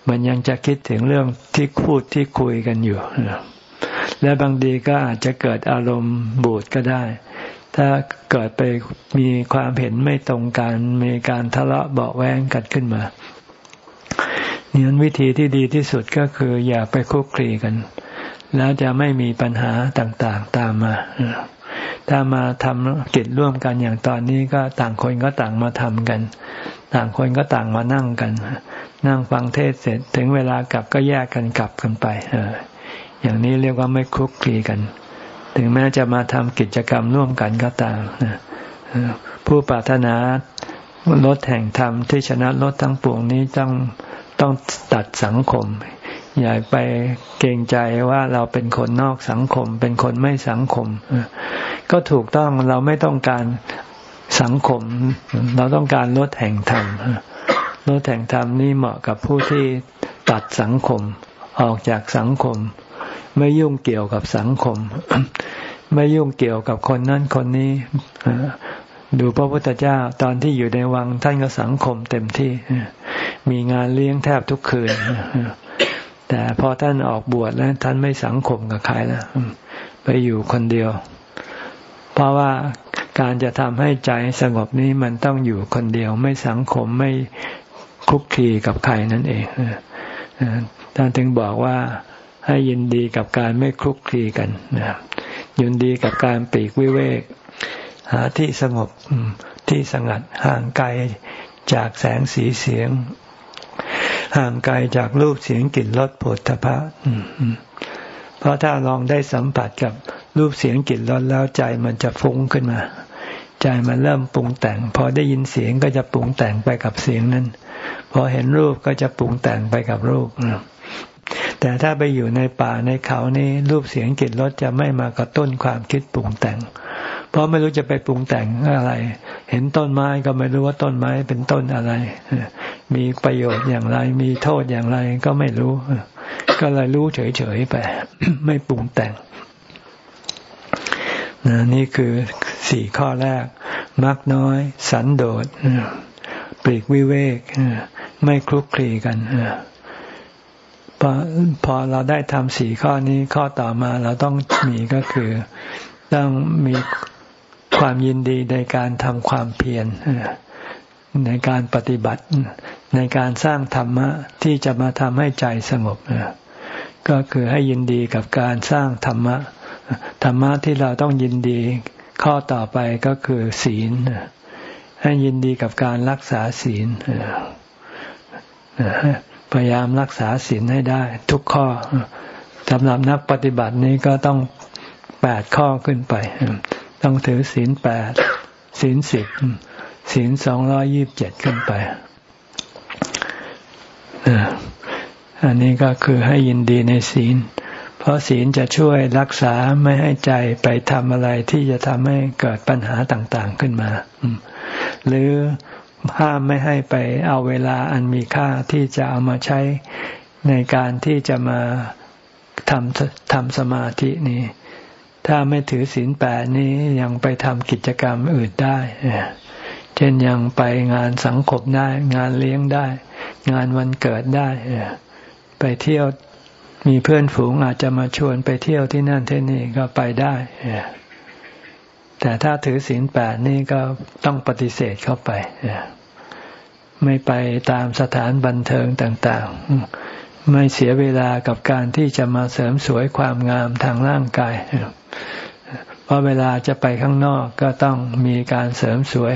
มันยังจะคิดถึงเรื่องที่พูดที่คุยกันอยู่ และบางทีก็อาจจะเกิดอารมณ์บูดก็ได้ ถ้าเกิดไปมีความเห็นไม่ตรงกันมีการทะเลาะเบาแวงกันขึ้นมาเนี่นวิธีที่ดีที่สุดก็คืออย่าไปคุกคลีกัน แล้วจะไม่มีปัญหาต่างๆตามมา ถ้ามาทำกิจร่วมกันอย่างตอนนี้ก็ต่างคนก็ต่างมาทำกัน ต่างคนก็ต่างมานั่งกัน นั่งฟังเทศเสร็จถึงเวลากลับก็แยกกันกลับกันไปเอออย่างนี้เรียกว่าไม่คลุกคลีกัน ถึงแม้จะมาทำกิจกรรมร่วมกันก็ตามผู้ปรารถนาลดแห่งธรรมที่ชนะลดทั้งปวงนี้ต้องต้องตัดสังคม อย่าไปเกรงใจว่าเราเป็นคนนอกสังคม เป็นคนไม่สังคม ก็ถูกต้องเราไม่ต้องการสังคม เราต้องการลดแห่งธรรมลดแห่งธรรมนี่เหมาะกับผู้ที่ตัดสังคม ออกจากสังคม ไม่ยุ่งเกี่ยวกับสังคม ไม่ยุ่งเกี่ยวกับคนนั้นคนนี้ดูพระพุทธเจ้าตอนที่อยู่ในวังท่านก็สังคมเต็มที่ มีงานเลี้ยงแทบทุกคืน แต่พอท่านออกบวชแล้วท่านไม่สังคมกับใครแล้วไปอยู่คนเดียว เพราะว่าการจะทำให้ใจสงบนี้มันต้องอยู่คนเดียว ไม่สังคมไม่คุกคีกับใครนั่นเองท่านถึงบอกว่าให้ยินดีกับการไม่คลุกคลีกันยินดีกับการปีกวิเวก หาที่สงบที่สงัดห่างไกลจากแสงสีเสียง ห่างไกลจากรูปเสียงกลิ่นรสผลทพะเพราะถ้าลองได้สัมผัสกับรูปเสียงกลิ่นรสแล้วใจมันจะฟุ้งขึ้นมา ใจมันเริ่มปรุงแต่ง พอได้ยินเสียงก็จะปรุงแต่งไปกับเสียงนั้น พอเห็นรูปก็จะปรุงแต่งไปกับรูปแต่ถ้าไปอยู่ในป่าในเขานี่รูปเสียงกลิ่นรสจะไม่มากระตุ้นความคิดปรุงแต่ง เพราะไม่รู้จะไปปรุงแต่งอะไร เห็นต้นไม้ก็ไม่รู้ว่าต้นไม้เป็นต้นอะไร มีประโยชน์อย่างไร มีโทษอย่างไรก็ไม่รู้ ก็เลยรู้เฉยๆไป ไม่ปรุงแต่งนะนี่คือสี่ข้อแรก มักน้อย สันโดษปลีกวิเวกไม่คลุกคลีกันพอพอเราได้ทำสี่ข้อนี้ข้อต่อมาเราต้องมีก็คือ ต้องมี ความยินดีในการทำความเพียรในการปฏิบัติ ในการสร้างธรรมะที่จะมาทำให้ใจสงบก็คือให้ยินดีกับการสร้างธรรมะธรรมะที่เราต้องยินดี ข้อต่อไปก็คือศีล ให้ยินดีกับการรักษาศีลพยายามรักษาศีลให้ได้ ทุกข้อสำหรับนักปฏิบัตินี้ก็ต้องแปดข้อขึ้นไป ต้องถือศีลแปดศีลสิบศีลสองร้อยี่บเจ็ดขึ้นไปอันนี้ก็คือให้ยินดีในศีล เพราะศีลจะช่วยรักษาไม่ให้ใจไปทำอะไรที่จะทำให้เกิดปัญหาต่างๆขึ้นมา หรือห้ามไม่ให้ไปเอาเวลาอันมีค่าที่จะเอามาใช้ในการที่จะมาทำทำสมาธินี้ ถ้าไม่ถือศีลแปดนี้ยังไปทำกิจกรรมอื่นได้เช่นยังไปงานสังคมได้ งานเลี้ยงได้ งานวันเกิดได้ไปเที่ยวมีเพื่อนฝูงอาจจะมาชวนไปเที่ยวที่นั่นที่นี่ก็ไปได้แต่ถ้าถือศีลแปดนี่ก็ต้องปฏิเสธเข้าไปไม่ไปตามสถานบันเทิงต่าง ๆ ไม่เสียเวลากับการที่จะมาเสริมสวยความงามทางร่างกาย เพราะเวลาจะไปข้างนอกก็ต้องมีการเสริมสวย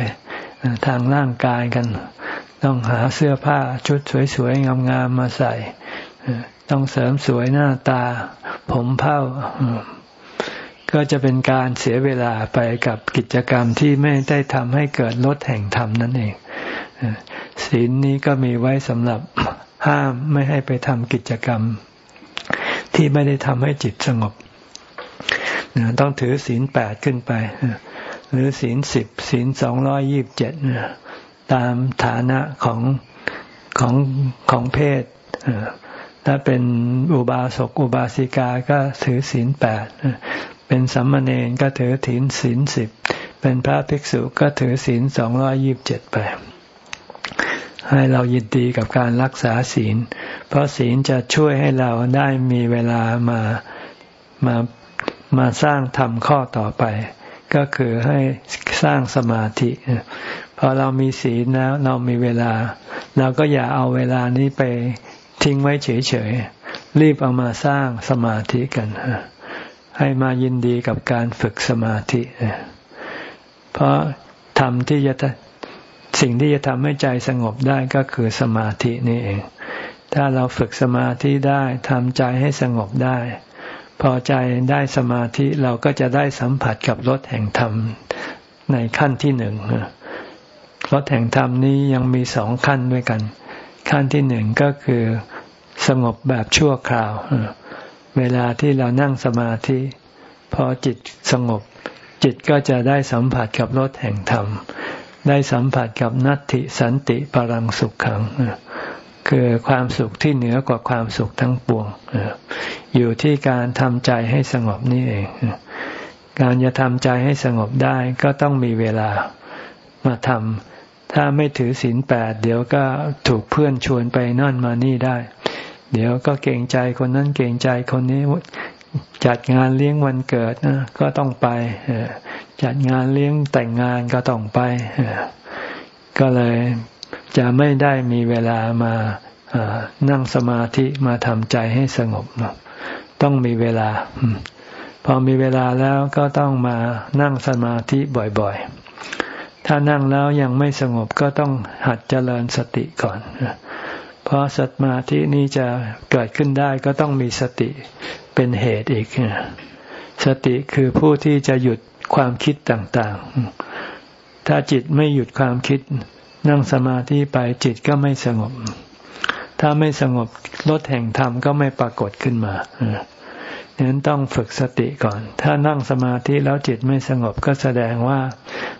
ทางร่างกายกัน ต้องหาเสื้อผ้าชุดสวยๆงามๆมาใส่ ต้องเสริมสวยหน้าตา ผมเผ้า ก็จะเป็นการเสียเวลาไปกับกิจกรรมที่ไม่ได้ทำให้เกิดลดแห่งธรรมนั่นเองศีลนี้ก็มีไว้สำหรับห้ามไม่ให้ไปทำกิจกรรม ที่ไม่ได้ทำให้จิตสงบ ต้องถือศีลแปดขึ้นไป หรือศีลสิบศีลสองร้อยยีิบเจ็ดตามฐานะของของของเพศถ้าเป็นอุบาสกอุบาสิกาก็ถือศีลแปดเป็นสัมมาเนนก็ถือถีนศีลสิบเป็นพระภิกษุก็ถือศีลสองร้อยิบเจ็ดไป ให้เรายินดีกับการรักษาศีล เพราะศีลจะช่วยให้เราได้มีเวลามามา มาสร้างธรรมข้อต่อไป ก็คือให้สร้างสมาธิพอเรามีศีลแล้วเรามีเวลา เราก็อย่าเอาเวลานี้ไปทิ้งไว้เฉยๆ รีบเอามาสร้างสมาธิกันให้มายินดีกับการฝึกสมาธิ เพราะทำที่จะสิ่งที่จะทำให้ใจสงบได้ก็คือสมาธินี่เอง ถ้าเราฝึกสมาธิได้ทำใจให้สงบได้ พอใจได้สมาธิเราก็จะได้สัมผัสกับรถแห่งธรรมในขั้นที่หนึ่งรถแห่งธรรมนี้ยังมีสองขั้นด้วยกัน ขั้นที่หนึ่งก็คือสงบแบบชั่วคราว เวลาที่เรานั่งสมาธิ พอจิตสงบ จิตก็จะได้สัมผัสกับรสแห่งธรรม ได้สัมผัสกับนัตติสันติปรังสุขขัง คือความสุขที่เหนือกว่าความสุขทั้งปวงอยู่ที่การทำใจให้สงบนี่เอง การจะทำใจให้สงบได้ก็ต้องมีเวลามาทำถ้าไม่ถือศีลแปดเดี๋ยวก็ถูกเพื่อนชวนไปนั่นมานี่ได้ เดี๋ยวก็เกรงใจคนนั้นเกรงใจคนนี้จัดงานเลี้ยงวันเกิดนะก็ต้องไปจัดงานเลี้ยงแต่งงานก็ต้องไปก็เลย จะไม่ได้มีเวลามานั่งสมาธิมาทำใจให้สงบต้องมีเวลา พอมีเวลาแล้วก็ต้องมานั่งสมาธิบ่อยๆ ถ้านั่งแล้วยังไม่สงบก็ต้องหัดเจริญสติก่อน เพราะสมาธินี้จะเกิดขึ้นได้ก็ต้องมีสติเป็นเหตุอีก สติคือผู้ที่จะหยุดความคิดต่างๆ ถ้าจิตไม่หยุดความคิด นั่งสมาธิไปจิตก็ไม่สงบ ถ้าไม่สงบลดแห่งธรรมก็ไม่ปรากฏขึ้นมาดังนั้นต้องฝึกสติก่อน ถ้านั่งสมาธิแล้วจิตไม่สงบก็แสดงว่า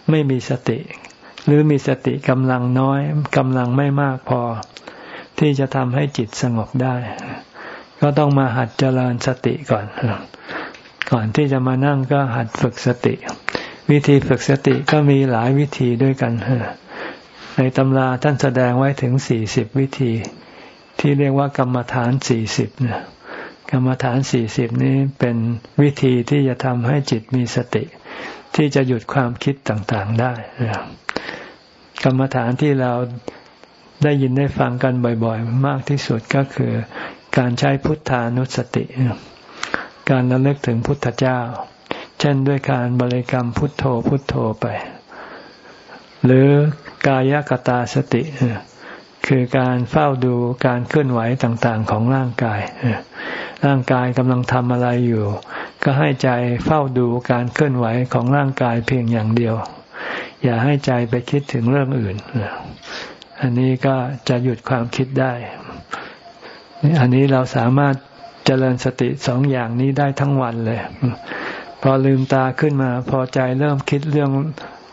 ไม่มีสติ หรือมีสติกำลังน้อยกำลังไม่มากพอ ที่จะทำให้จิตสงบได้ ก็ต้องมาหัดเจริญสติก่อน ก่อนที่จะมานั่งก็หัดฝึกสติ วิธีฝึกสติก็มีหลายวิธีด้วยกัน ในตำราท่านแสดงไว้ถึงสี่สิบวิธี ที่เรียกว่ากรรมฐานสี่สิบเนี่ยกรรมฐานสี่สิบนี้เป็นวิธีที่จะทำให้จิตมีสติ ที่จะหยุดความคิดต่างๆได้กรรมฐานที่เราได้ยินได้ฟังกันบ่อยๆ มากที่สุดก็คือ การใช้พุทธานุสติ การระลึกถึงพุทธเจ้า เช่นด้วยการบริกรรมพุทโธพุทโธไป หรือ กายกตาสติ คือการเฝ้าดูการเคลื่อนไหวต่างๆของร่างกาย ร่างกายกำลังทำอะไรอยู่ ก็ให้ใจเฝ้าดูการเคลื่อนไหวของร่างกายเพียงอย่างเดียว อย่าให้ใจไปคิดถึงเรื่องอื่น อันนี้ก็จะหยุดความคิดได้ อันนี้เราสามารถเจริญสติสองอย่างนี้ได้ทั้งวันเลย พอลืมตาขึ้นมา พอใจเริ่มคิดเรื่อง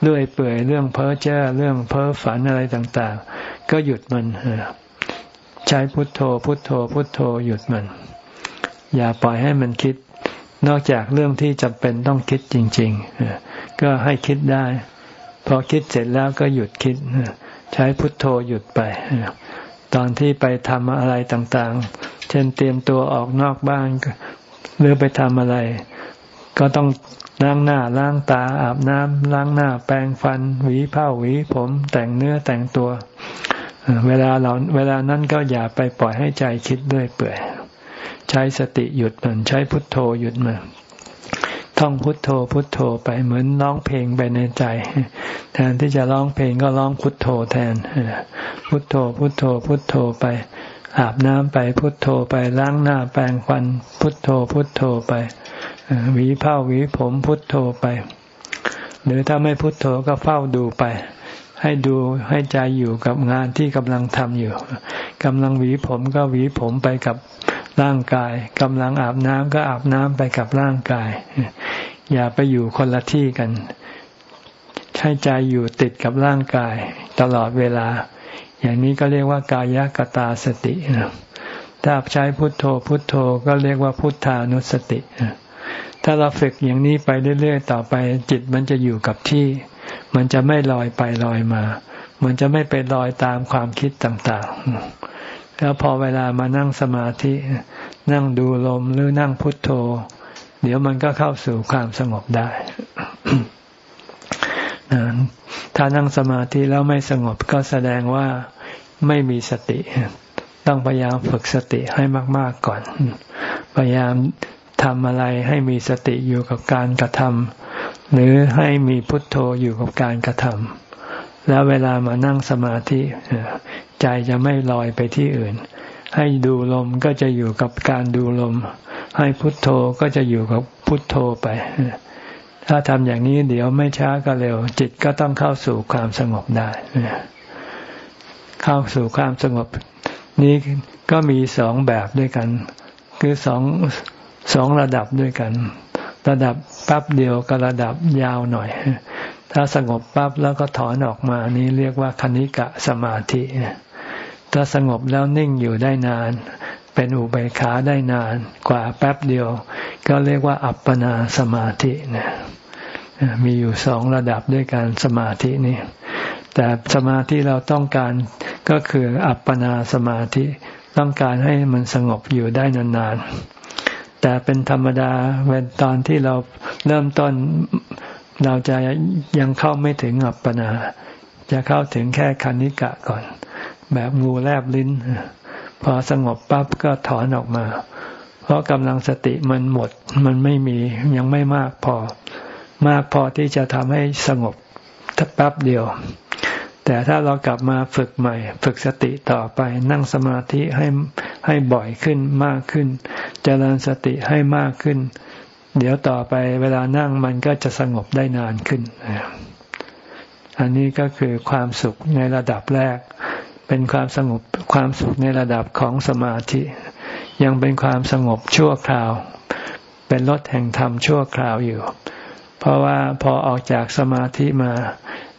เลื่อยเปื่อยเรื่องเพ้อเจ้อเรื่องเพ้อฝันอะไรต่างๆ ก็หยุดมันใช้พุทโธ พุทโธ พุทโธหยุดมัน อย่าปล่อยให้มันคิด นอกจากเรื่องที่จำเป็นต้องคิดจริงๆก็ให้คิดได้ พอคิดเสร็จแล้วก็หยุดคิดใช้พุทโธหยุดไปตอนที่ไปทำอะไรต่างๆ เช่นเตรียมตัวออกนอกบ้านหรือไปทำอะไร ก็ต้อง ล้างหน้าล้างตาอาบน้ำล้างหน้าแปรงฟัน หวีผ้าหวีผม แต่งเนื้อแต่งตัว เวลาเราเวลานั้นก็อย่าไปปล่อยให้ใจคิดด้วยเปื่อย ใช้สติหยุดมันใช้พุทโธหยุดมันท่องพุทโธพุทโธไปเหมือนร้องเพลงไปในใจ แทนที่จะร้องเพลงก็ร้องพุทโธแทนพุทโธพุทโธพุทโธไป อาบน้ำไปพุทโธไปล้างหน้าแปรงฟัน พุทโธพุทโธไป หวีผ้าหวีผมพุทโธไป หรือถ้าไม่พุทโธก็เฝ้าดูไป ให้ดูให้ใจอยู่กับงานที่กำลังทำอยู่กำลังหวีผมก็หวีผมไปกับร่างกายกำลังอาบน้ำก็อาบน้ำไปกับร่างกาย อย่าไปอยู่คนละที่กัน ให้ใจอยู่ติดกับร่างกาย ตลอดเวลา อย่างนี้ก็เรียกว่ากายกตาสติถ้าใช้พุทโธพุทโธก็เรียกว่าพุทธานุสติ ถ้าเราฝึกอย่างนี้ไปเรื่อย ๆ ต่อไป จิตมันจะอยู่กับที่ มันจะไม่ลอยไปลอยมา มันจะไม่ไปลอยตามความคิดต่างๆ แล้วพอเวลามานั่งสมาธิ นั่งดูลมหรือนั่งพุทโธ เดี๋ยวมันก็เข้าสู่ความสงบได้ถ้านั่งสมาธิแล้วไม่สงบก็แสดงว่าไม่มีสติ ต้องพยายามฝึกสติให้มาก ๆก่อน พยายาม ทำอะไรให้มีสติอยู่กับการกระทำหรือให้มีพุทโธอยู่กับการกระทำแล้วเวลามานั่งสมาธิใจจะไม่ลอยไปที่อื่น ให้ดูลมก็จะอยู่กับการดูลม ให้พุทโธก็จะอยู่กับพุทโธไป ถ้าทำอย่างนี้เดี๋ยวไม่ช้าก็เร็ว จิตก็ต้องเข้าสู่ความสงบได้ เข้าสู่ความสงบนี้ก็มีสองแบบด้วยกัน คือสอง สองระดับด้วยกัน ระดับปั๊บเดียวกับระดับยาวหน่อย ถ้าสงบปั๊บแล้วก็ถอนออกมานี้เรียกว่าคณิกะสมาธิ ถ้าสงบแล้วนิ่งอยู่ได้นาน เป็นอุเบกขาได้นานกว่าแป๊บเดียว ก็เรียกว่าอัปปนาสมาธินี่มีอยู่สองระดับด้วยการสมาธินี่ แต่สมาธิเราต้องการก็คืออัปปนาสมาธิ ต้องการให้มันสงบอยู่ได้นานๆ แต่เป็นธรรมดาเวลตอนที่เราเริ่มต้นเราจะยังเข้าไม่ถึงอัปปนา จะเข้าถึงแค่คณิกะก่อน แบบงูแลบลิ้น พอสงบปั๊บก็ถอนออกมา เพราะกำลังสติมันหมด มันไม่มียังไม่มากพอ มากพอที่จะทำให้สงบแป๊บเดียว แต่ถ้าเรากลับมาฝึกใหม่ ฝึกสติต่อไปนั่งสมาธิให้ให้บ่อยขึ้นมากขึ้นจเจริญสติให้มากขึ้น เดี๋ยวต่อไปเวลานั่งมันก็จะสงบได้นานขึ้น อันนี้ก็คือความสุขในระดับแรก เป็นความสงบความสุขในระดับของสมาธิ ยังเป็นความสงบชั่วคราว เป็นรถแห่งธรรมชั่วคราวอยู่ เพราะว่าพอออกจากสมาธิมา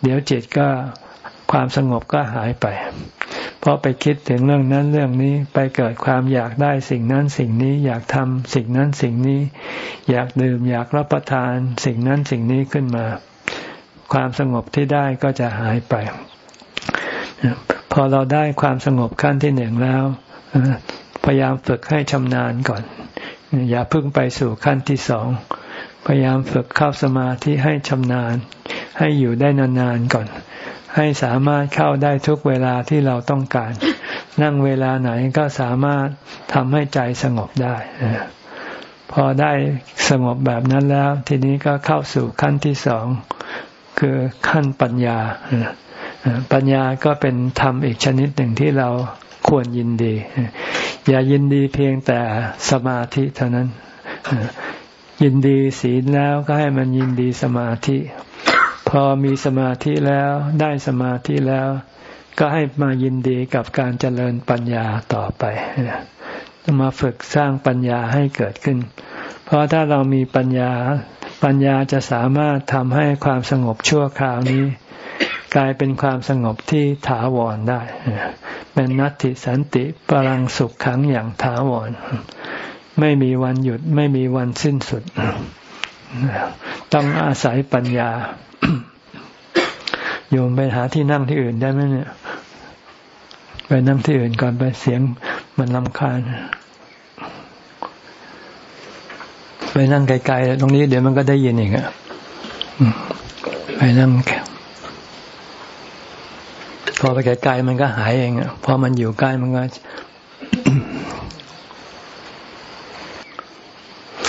เดี๋ยวจิตก็ ความสงบก็หายไป เพราะไปคิดถึงเรื่องนั้นเรื่องนี้ไปเกิดความอยากได้สิ่งนั้นสิ่งนี้อยากทำสิ่งนั้นสิ่งนี้ อยากดื่มอยากรับประทานสิ่งนั้นสิ่งนี้ขึ้นมา ความสงบที่ได้ก็จะหายไป พอเราได้ความสงบขั้นที่หนึ่งแล้วพยายามฝึกให้ชำนาญก่อน อย่าเพิ่งไปสู่ขั้นที่สองพยายามฝึกเข้าสมาธิให้ชำนาญ ให้อยู่ได้นานๆก่อน ให้สามารถเข้าได้ทุกเวลาที่เราต้องการ นั่งเวลาไหนก็สามารถทำให้ใจสงบได้พอได้สงบแบบนั้นแล้ว ทีนี้ก็เข้าสู่ขั้นที่สองคือขั้นปัญญา ปัญญาก็เป็นธรรมอีกชนิดหนึ่งที่เราควรยินดี อย่ายินดีเพียงแต่สมาธิเท่านั้น ยินดีศีลแล้วก็ให้มันยินดีสมาธิ พอมีสมาธิแล้วได้สมาธิแล้ว ก็ให้มายินดีกับการเจริญปัญญาต่อไปมาฝึกสร้างปัญญาให้เกิดขึ้น เพราะถ้าเรามีปัญญาปัญญาจะสามารถทำให้ความสงบชั่วคราวนี้ กลายเป็นความสงบที่ถาวรได้ เป็นนัตติสันติปรังสุขขังอย่างถาวร ไม่มีวันหยุดไม่มีวันสิ้นสุด ต้องอาศัยปัญญา โยมไปหาที่นั่งที่อื่นได้ไหมเนี่ย ไปนั่งที่อื่นก่อนไปเสียงมันลำคาญ ไปนั่งไกลๆตรงนี้เดี๋ยวมันก็ได้ยินอีกอะไปนั่งพอไปไกลๆมันก็หายเองอะพอมันอยู่ใกล้มันก็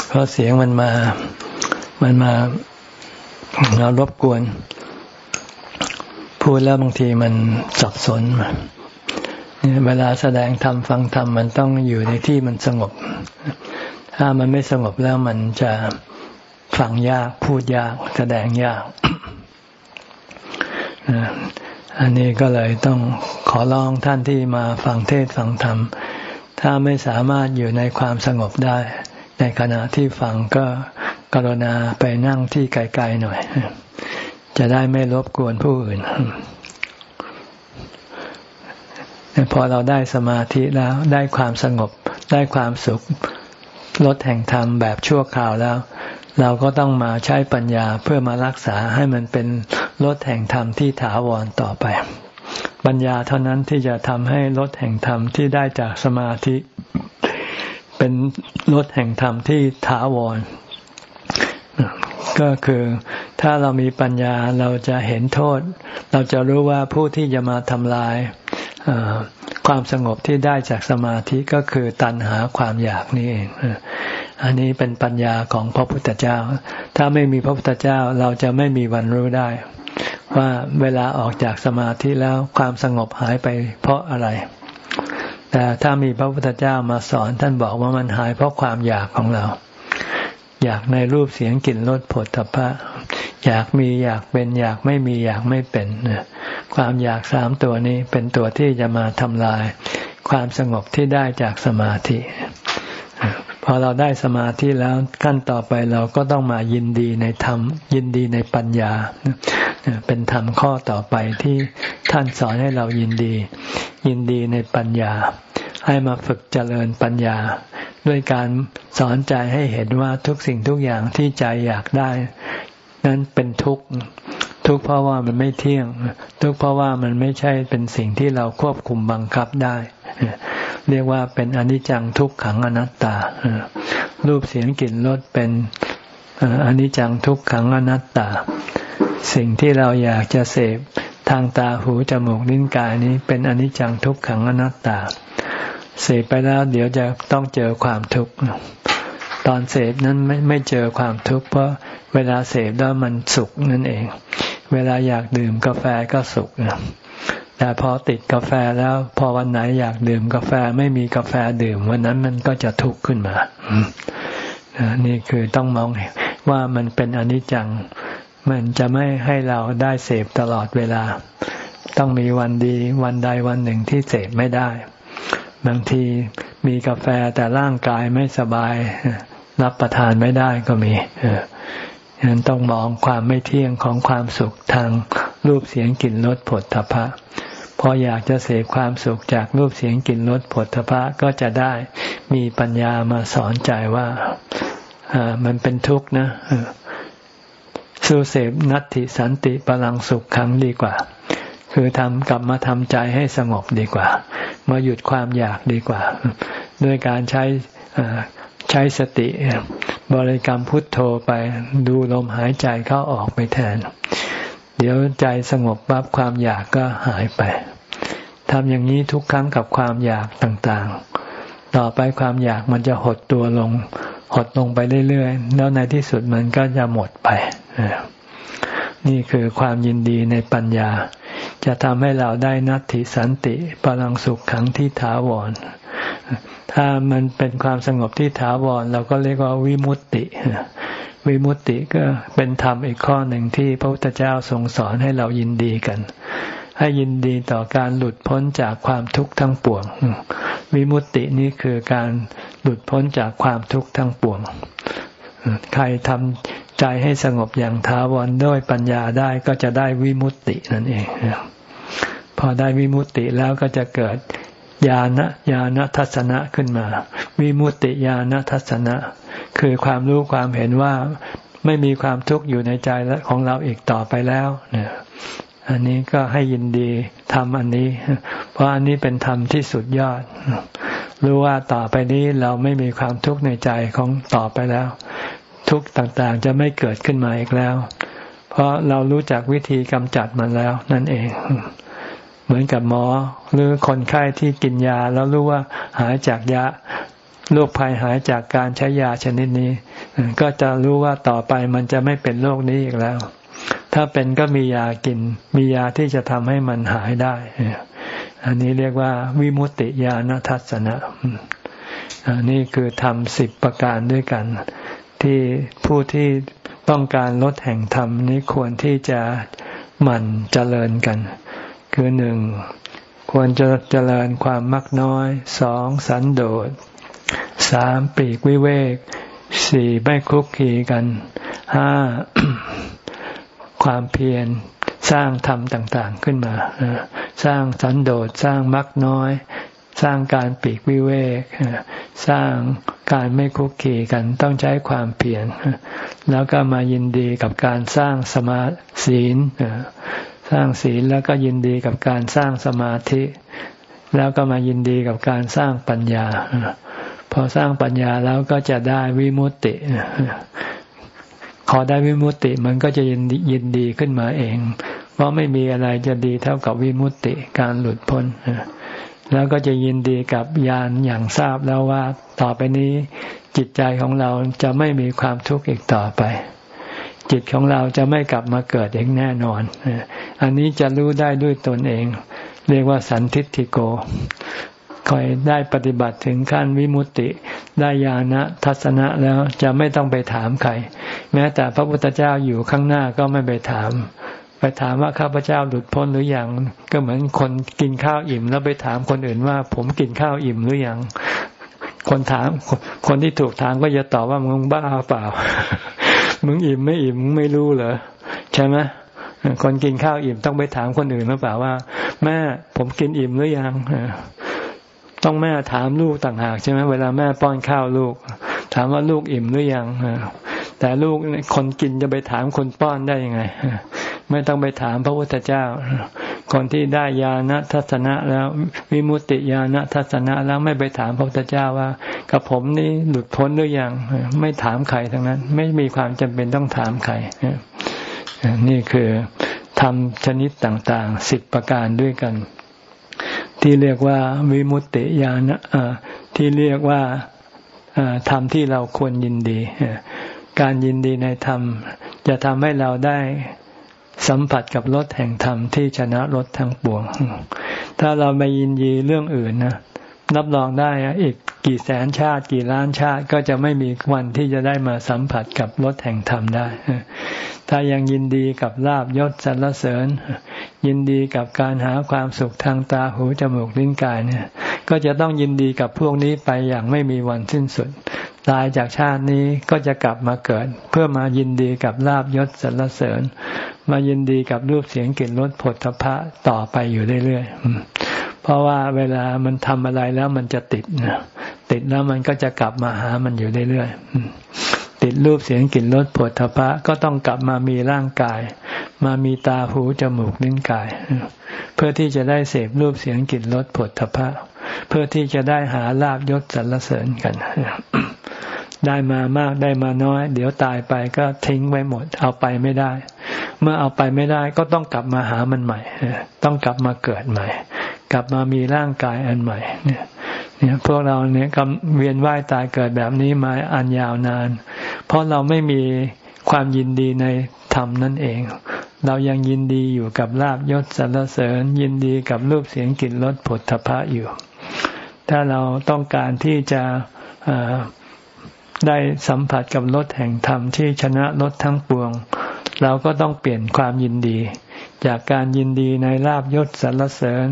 เพราะเสียงมันมา มันมาเรารบกวน พูดแล้วบางทีมันสับสนเวลาแสดงธรรมฟังธรรมมันต้องอยู่ในที่มันสงบ ถ้ามันไม่สงบแล้วมันจะฟังยากพูดยาก แสดงยากอันนี้ก็เลยต้องขอร้องท่านที่มาฟังเทศฟังธรรม ถ้าไม่สามารถอยู่ในความสงบได้ ในขณะที่ฟังก็กรุณาไปนั่งที่ไกลๆหน่อย จะได้ไม่รบกวนผู้อื่นพอเราได้สมาธิแล้วได้ความสงบได้ความสุขลดแห่งธรรมแบบชั่วคราวแล้ว เราก็ต้องมาใช้ปัญญาเพื่อมารักษาให้มันเป็นรถแห่งธรรมที่ถาวรต่อไป ปัญญาเท่านั้นที่จะทำให้รถแห่งธรรมที่ได้จากสมาธิ เป็นรถแห่งธรรมที่ถาวร ก็คือ ถ้าเรามีปัญญาเราจะเห็นโทษ เราจะรู้ว่าผู้ที่จะมาทำลายความสงบที่ได้จากสมาธิก็คือตัณหาความอยากนี่เองอันนี้เป็นปัญญาของพระพุทธเจ้า ถ้าไม่มีพระพุทธเจ้าเราจะไม่มีวันรู้ได้ ว่าเวลาออกจากสมาธิแล้วความสงบหายไปเพราะอะไร แต่ถ้ามีพระพุทธเจ้ามาสอนท่านบอกว่ามันหายเพราะความอยากของเรา อยากในรูปเสียงกลิ่นรสผลตภะ อยากมีอยากเป็นอยากไม่มีอยากไม่เป็นความอยากสามตัวนี้เป็นตัวที่จะมาทำลาย ความสงบที่ได้จากสมาธิพอเราได้สมาธิแล้วขั้นต่อไปเราก็ต้องมายินดีในธรรม ยินดีในปัญญา เป็นธรรมข้อต่อไปที่ท่านสอนให้เรายินดี ยินดีในปัญญา ให้มาฝึกเจริญปัญญา ด้วยการสอนใจให้เห็นว่าทุกสิ่งทุกอย่างที่ใจอยากได้ นั้นเป็นทุกข์ทุกข์เพราะว่ามันไม่เที่ยง ทุกข์เพราะว่ามันไม่ใช่เป็นสิ่งที่เราควบคุมบังคับได้ เรียกว่าเป็นอนิจจังทุกขังอนัตตารูปเสียงกลิ่นรสเป็นอนิจจังทุกขังอนัตตา สิ่งที่เราอยากจะเสพทางตาหูจมูกลิ้นกายนี้เป็นอนิจจังทุกขังอนัตตา เสพไปแล้วเดี๋ยวจะต้องเจอความทุกข์ ตอนเสพนั้นไม่ไม่เจอความทุกข์เพราะเวลาเสพแล้วมันสุขนั่นเอง เวลาอยากดื่มกาแฟก็สุขนะแต่พอติดกาแฟแล้วพอวันไหนอยากดื่มกาแฟไม่มีกาแฟดื่ม วันนั้นมันก็จะทุกข์ขึ้นมานี่คือต้องมองว่ามันเป็นอนิจจัง มันจะไม่ให้เราได้เสพตลอดเวลา ต้องมีวันดีวันใดวันหนึ่งที่เสพไม่ได้ บางทีมีกาแฟแต่ร่างกายไม่สบาย รับประทานไม่ได้ก็มีฉะนั้นต้องมองความไม่เที่ยงของความสุขทางรูปเสียงกลิ่นรสผลทพะพออยากจะเสพความสุขจากรูปเสียงกลิ่นรสผลทพะก็จะได้มีปัญญามาสอนใจว่ามันเป็นทุกข์นะสู้เสพนัตติสันติพลังสุขขังดีกว่า คือทำกลับมาทำใจให้สงบดีกว่า มาหยุดความอยากดีกว่า ด้วยการใช้ ช้สติ บริกรรมพุทโธไปดูลมหายใจเข้าออกไปแทน เดี๋ยวใจสงบปั๊บความอยากก็หายไปทำอย่างนี้ทุกครั้งกับความอยากต่างๆ ต่อไปความอยากมันจะหดตัวลง หดลงไปเรื่อยๆ แล้วในที่สุดมันก็จะหมดไป นี่คือความยินดีในปัญญา จะทำให้เราได้นัตติสันติพลังสุขขังที่ถาวร ถ้ามันเป็นความสงบที่ถาวรเราก็เรียกว่าวิมุตติ วิมุตติก็เป็นธรรมอีกข้อหนึ่งที่พระพุทธเจ้าทรงสอนให้เรายินดีกัน ให้ยินดีต่อการหลุดพ้นจากความทุกข์ทั้งปวง วิมุตตินี้คือการหลุดพ้นจากความทุกข์ทั้งปวง ใครทำใจให้สงบอย่างท้าวรด้วยปัญญาได้ก็จะได้วิมุตตินั่นเองพอได้วิมุตติแล้วก็จะเกิด ญาณญาณทัศนะขึ้นมา วิมุตติญาณทัศนะ คือความรู้ความเห็นว่าไม่มีความทุกข์อยู่ในใจของเราอีกต่อไปแล้วเนี่ยอันนี้ก็ให้ยินดีทำอันนี้ เพราะอันนี้เป็นธรรมที่สุดยอด รู้ว่าต่อไปนี้เราไม่มีความทุกข์ในใจของต่อไปแล้ว ทุกต่างๆจะไม่เกิดขึ้นมาอีกแล้ว เพราะเรารู้จักวิธีกำจัดมันแล้วนั่นเอง เหมือนกับหมอ หรือคนไข้ที่กินยาแล้วรู้ว่าหายจากยาโรคภัยหายจากการใช้ยาชนิดนี้ ก็จะรู้ว่าต่อไปมันจะไม่เป็นโรคนี้อีกแล้ว ถ้าเป็นก็มียากิน มียาที่จะทำให้มันหายได้ อันนี้เรียกว่า วิมุตติญาณทัศนะอันนี้คือทำสิบประการด้วยกัน ที่ผู้ที่ต้องการลดแห่งธรรมนี้ควรที่จะหมั่นเจริญกัน คือหนึ่งควรจะเจริญความมักน้อยสองสันโดษสามปีกวิเวกสี่ไม่คุกคีกันห้าความเพียรสร้างธรรมต่าง ๆขึ้นมา สร้างสันโดษสร้างมักน้อย สร้างการปีกวิเวกสร้างการไม่คุกคีกันต้องใช้ความเพียรแล้วก็มายินดีกับการสร้างสมาศีล สร้างศีลแล้วก็ยินดีกับการสร้างสมาธิ แล้วก็มายินดีกับการสร้างปัญญา พอสร้างปัญญาแล้วก็จะได้วิมุตติขอได้วิมุตติมันก็จะยินยินดีขึ้นมาเอง เพราะไม่มีอะไรจะดีเท่ากับวิมุตติการหลุดพ้นแล้วก็จะยินดีกับญาณอย่างทราบแล้วว่า ต่อไปนี้จิตใจของเราจะไม่มีความทุกข์อีกต่อไป จิตของเราจะไม่กลับมาเกิดเอีกแน่นอน อันนี้จะรู้ได้ด้วยตนเอง เรียกว่าสันทิฏฐิโกคอยได้ปฏิบัติถึงขั้นวิมุตติ ได้ญาณทัศนะแล้วจะไม่ต้องไปถามใคร แม้แต่พระพุทธเจ้าอยู่ข้างหน้าก็ไม่ไปถาม ไปถามว่าข้าพเจ้าหลุดพ้นหรืออยัง ก็เหมือนคนกินข้าวอิ่ม แล้วไปถามคนอื่นว่า ผมกินข้าวอิ่มหรืออยังคนถาม คนที่ถูกถามก็จะตอบว่ามึงบ้าเปล่า มึงอิ่มไม่อิ่มมึงไม่รู้เหรอใช่ไหมคนกินข้าวอิ่มต้องไปถามคนอื่นหรือเปล่าว่า แม่ผมกินอิ่มหรือยังต้องแม่ถามลูกต่างหากใช่ไหมเวลาแม่ป้อนข้าวลูก ถามว่าลูกอิ่มหรือยังแต่ลูกคนกินจะไปถามคนป้อนได้ยังไงไม่ต้องไปถามพระพุทธเจ้า คนที่ได้ญาณทัศนะแล้ววิมุตติญาณทัศนะแล้วไม่ไปถามพระพุทธเจ้าว่า กับผมนี่หลุดพ้นหรือยังไม่ถามใครทั้งนั้น ไม่มีความจำเป็นต้องถามใครนี่คือทำชนิดต่างๆสิบประการด้วยกัน ที่เรียกว่าวิมุตติญาณที่เรียกว่าธรรมที่เราควรยินดี การยินดีในธรรม จะทำให้เราได้ สัมผัสกับรสแห่งธรรมที่ชนะรสทั้งปวง ถ้าเราไปยินดีเรื่องอื่นนะรับรองได้อีกกี่แสนชาติ กี่ล้านชาติก็จะไม่มีวันที่จะได้มาสัมผัสกับรสแห่งธรรมได้ ถ้ายังยินดีกับลาบยศสรรเสริญ ยินดีกับการหาความสุขทางตาหูจมูกลิ้นกายเนี่ย ก็จะต้องยินดีกับพวกนี้ไปอย่างไม่มีวันสิ้นสุด ตายจากชาตินี้ก็จะกลับมาเกิด เพื่อมายินดีกับลาบยศสรรเสริญ มายินดีกับรูปเสียงกลิ่นรสผลทพะต่อไปอยู่เรื่อยๆเพราะว่าเวลามันทำอะไรแล้วมันจะติดติดแล้วมันก็จะกลับมาหามันอยู่เรื่อยๆ ติดรูปเสียงกลิ่นรสผลทพะก็ต้องกลับมามีร่างกาย มามีตาหูจมูกลิ้นกาย เพื่อที่จะได้เสพรูปเสียงกลิ่นรสผลทพะ เพื่อที่จะได้หาลาบยศสรรเสริญกัน ได้มามากได้มาน้อย เดี๋ยวตายไปก็ทิ้งไว้หมด เอาไปไม่ได้ เมื่อเอาไปไม่ได้ก็ต้องกลับมาหามันใหม่ ต้องกลับมาเกิดใหม่ กลับมามีร่างกายอันใหม่เนี่ยเนี่ยพวกเราเนี่ยกำเวียนว่ายตายเกิดแบบนี้มาอันยาวนาน ราะเราไม่มีความยินดีในธรรมนั่นเอง เรายังยินดีอยู่กับลาบยศสรรเสริญ ยินดีกับรูปเสียงกลิ่นรสผลทพะอยู่ ถ้าเราต้องการที่จะได้สัมผัสกับรถแห่งธรรมที่ชนะรถทั้งปวง เราก็ต้องเปลี่ยนความยินดี จากการยินดีในลาบยศสรรเสริญ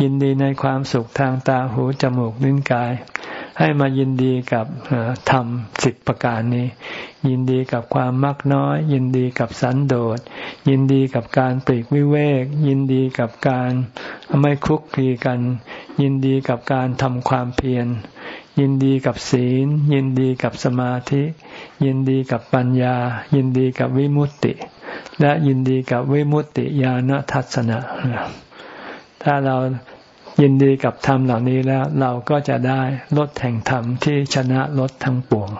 ยินดีในความสุขทางตาหูจมูกลิ้นกาย ให้มายินดีกับธรรมสิบประการนี้ ยินดีกับความมักน้อย ยินดีกับสันโดษ ยินดีกับการปลีกวิเวก ยินดีกับการไม่คุกคีกัน ยินดีกับการทำความเพียร ยินดีกับศีล ยินดีกับสมาธิ ยินดีกับปัญญา ยินดีกับวิมุตติ และยินดีกับวิมุตติญาณทัศนะถ้าเรา ยินดีกับธรรมเหล่านี้แล้ว เราก็จะได้ลดแห่งธรรมที่ชนะลดทั้งปวง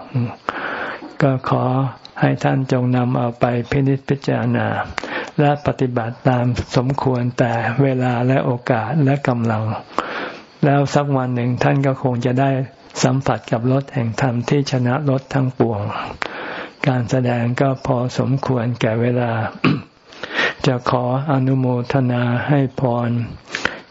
ก็ขอให้ท่านจงนำเอาไปพินิจพิจารณา และปฏิบัติตามสมควรแต่เวลาและโอกาสและกำลัง แล้วสักวันหนึ่งท่านก็คงจะได้สัมผัสกับรถแห่งธรรมที่ชนะรถทั้งปวง การแสดงก็พอสมควรแก่เวลา จะขออนุโมทนาให้พร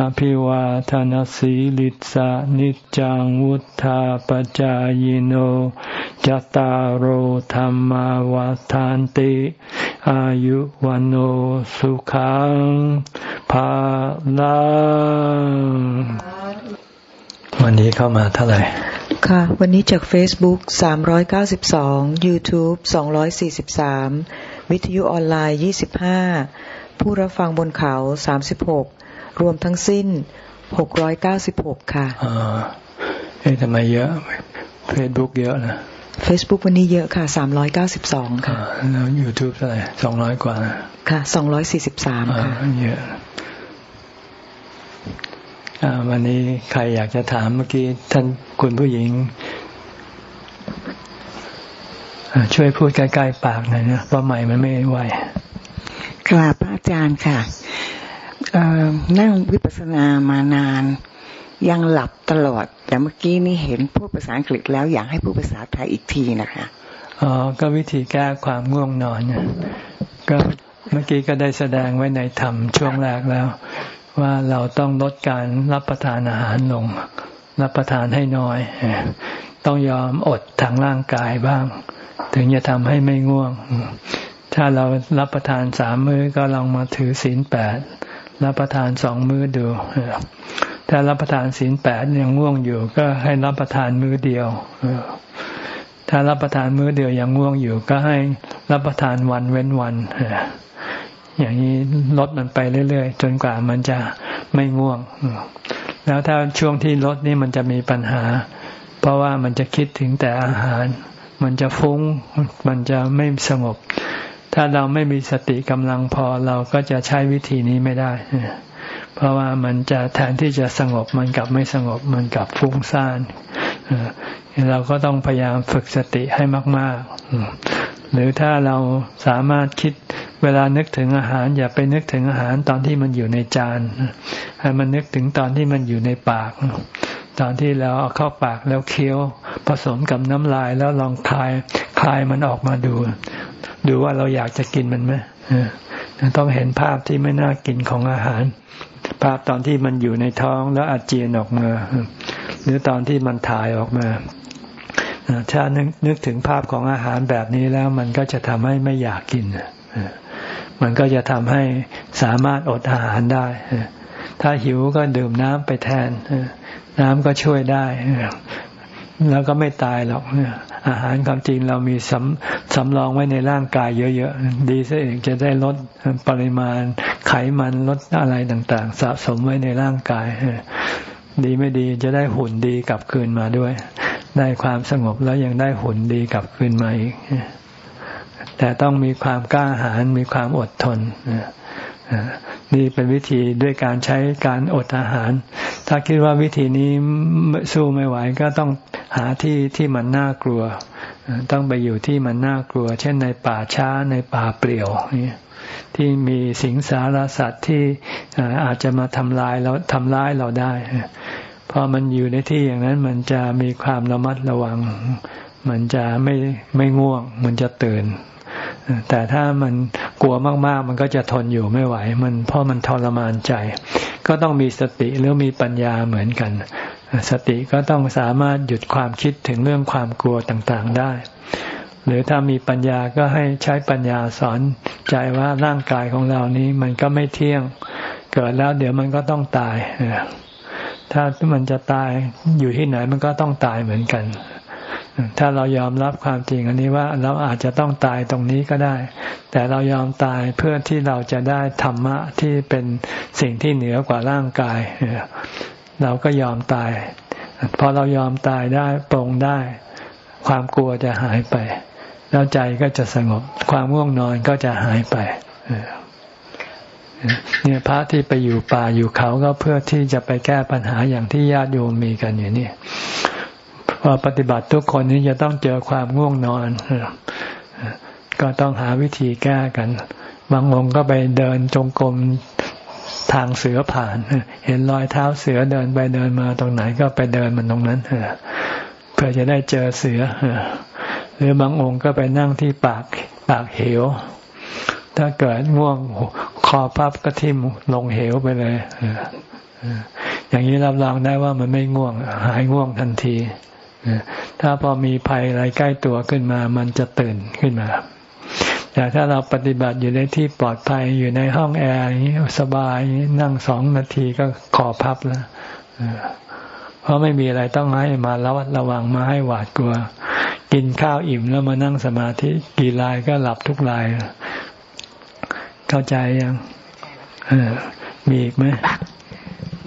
อภิวาทานสีลิสานิจังวุธาปจายโนจตารโหธรรมวาทานติ อายุวันโอสุขังภาลังวันนี้เข้ามาเท่าไหร่ ค่ะ วันนี้จาก Facebook 392 YouTube 243 วิทยุออนไลน์ 25 ผู้รับฟังบนเขา 36 รวมทั้งสิ้น696ค่ะอ๋อเอ๊ะทำไมเยอะ Facebook เยอะนะ Facebook วันนี้เยอะค่ะ392ค่ะแล้วยูทูบเท่าไหร่สองร้อยกว่า ค่ะ243ค่ะเยอะวันนี้ใครอยากจะถามเมื่อกี้ท่านคุณผู้หญิง ช่วยพูดใกล้ๆปากหน่อยนะเพราะใหม่มันไม่ไหวกราบพระอาจารย์ค่ะ นั่งวิปัสสนามานาน ยังหลับตลอด แต่เมื่อกี้นี่เห็นพูดภาษาอังกฤษแล้วอยากให้พูดภาษาไทยอีกทีนะคะอ๋อก็วิธีแก้ความง่วงนอนก็เมื่อกี้ก็ได้แสดงไว้ในธรรมช่วงแรกแล้ว ว่าเราต้องลดการรับประทานอาหารลง รับประทานให้น้อย ต้องยอมอดทางร่างกายบ้าง ถึงจะทำให้ไม่ง่วง ถ้าเรารับประทานสามมื้อก็ลองมาถือศีลแปด รับประทานสองมื้อดูถ้ารับประทานศีลแปดยังง่วงอยู่ ก็ให้รับประทานมื้อเดียวถ้ารับประทานมื้อเดียวยังง่วงอยู่ ก็ให้รับประทานวันเว้นวันอย่างนี้ลดมันไปเรื่อยๆ จนกว่ามันจะไม่ง่วง แล้วถ้าช่วงที่ลดนี่มันจะมีปัญหา เพราะว่ามันจะคิดถึงแต่อาหาร มันจะฟุง้ง มันจะไม่สงบ ถ้าเราไม่มีสติกำลังพอเราก็จะใช้วิธีนี้ไม่ได้ เพราะว่ามันจะแทนที่จะสงบมันกลับไม่สงบมันกลับฟุ้งซ่านเราก็ต้องพยายามฝึกสติให้มาก ๆ หรือถ้าเราสามารถคิดเวลานึกถึงอาหาร อย่าไปนึกถึงอาหารตอนที่มันอยู่ในจานให้มันนึกถึงตอนที่มันอยู่ในปาก ตอนที่เราเอาเข้าปากแล้วเคี้ยว ผสมกับน้ำลายแล้วลองคลายคลายมันออกมาดู ดูว่าเราอยากจะกินมันไหมต้องเห็นภาพที่ไม่น่ากินของอาหาร ภาพตอนที่มันอยู่ในท้องแล้วอาเจียนออกมา หรือตอนที่มันถ่ายออกมาถ้านึกนึกถึงภาพของอาหารแบบนี้แล้ว มันก็จะทำให้ไม่อยากกินมันก็จะทำให้สามารถอดอาหารได้ ถ้าหิวก็ดื่มน้ำไปแทน น้ำก็ช่วยได้ แล้วก็ไม่ตายหรอกอาหารความจริงเรามีสำสำรองไว้ในร่างกายเยอะๆ ดีซะเองจะได้ลดปริมาณไขมันลดอะไรต่างๆ สะสมไว้ในร่างกาย ดีไม่ดีจะได้หุ่นดีกลับคืนมาด้วย ได้ความสงบแล้วยังได้หุ่นดีกลับคืนมาอีก แต่ต้องมีความกล้าหาญมีความอดทน นี่เป็นวิธีด้วยการใช้การอดอาหาร ถ้าคิดว่าวิธีนี้สู้ไม่ไหวก็ต้องหาที่ที่มันน่ากลัว ต้องไปอยู่ที่มันน่ากลัว เช่นในป่าช้าในป่าเปลี่ยวนี่ที่มีสิงสารสัตว์ที่อาจจะมาทำลายเราทำร้ายเราได้พอมันอยู่ในที่อย่างนั้นมันจะมีความระมัดระวัง มันจะไม่ไม่ง่วง มันจะตื่นแต่ถ้ามัน กลัวมากๆ มันก็จะทนอยู่ไม่ไหว มันเพราะมันทรมานใจ ก็ต้องมีสติหรือมีปัญญาเหมือนกัน สติก็ต้องสามารถหยุดความคิดถึงเรื่องความกลัวต่างๆได้ หรือถ้ามีปัญญาก็ให้ใช้ปัญญาสอนใจว่าร่างกายของเรานี้มันก็ไม่เที่ยง เกิดแล้วเดี๋ยวมันก็ต้องตาย ถ้ามันจะตายอยู่ที่ไหนมันก็ต้องตายเหมือนกัน ถ้าเรายอมรับความจริงอันนี้ว่าเราอาจจะต้องตายตรงนี้ก็ได้ แต่เรายอมตายเพื่อที่เราจะได้ธรรมะที่เป็นสิ่งที่เหนือกว่าร่างกาย เราก็ยอมตาย พอเรายอมตายได้ปรงได้ ความกลัวจะหายไป แล้วใจก็จะสงบ ความง่วงนอนก็จะหายไปเนี่ยพระที่ไปอยู่ป่าอยู่เขาก็เพื่อที่จะไปแก้ปัญหาอย่างที่ญาติโยมมีกันอยู่นี่ พอปฏิบัติทุกคนนี้จะต้องเจอความง่วงนอน ก็ต้องหาวิธีแก้กัน บางองค์ก็ไปเดินจงกรมทางเสือผ่าน เห็นรอยเท้าเสือเดินไปเดินมาตรงไหนก็ไปเดินมันตรงนั้นเพื่อจะได้เจอเสือ หรือบางองค์ก็ไปนั่งที่ปากปากเหว ถ้าเกิดง่วงคอพับก็ทิ่มลงเหวไปเลยอย่างนี้รับรองได้ว่ามันไม่ง่วง หายง่วงทันที ถ้าพอมีภัยอะไรใกล้ตัวขึ้นมา มันจะตื่นขึ้นมา แต่ถ้าเราปฏิบัติอยู่ในที่ปลอดภัยอยู่ในห้องแอร์สบายนั่งสองนาทีก็ขอพับแล้วเพราะไม่มีอะไรต้องให้มาระวัดระวังมาให้หวาดกลัว กินข้าวอิ่มแล้วมานั่งสมาธิกี่ลายก็หลับทุกลาย เข้าใจยังมีอีกไหม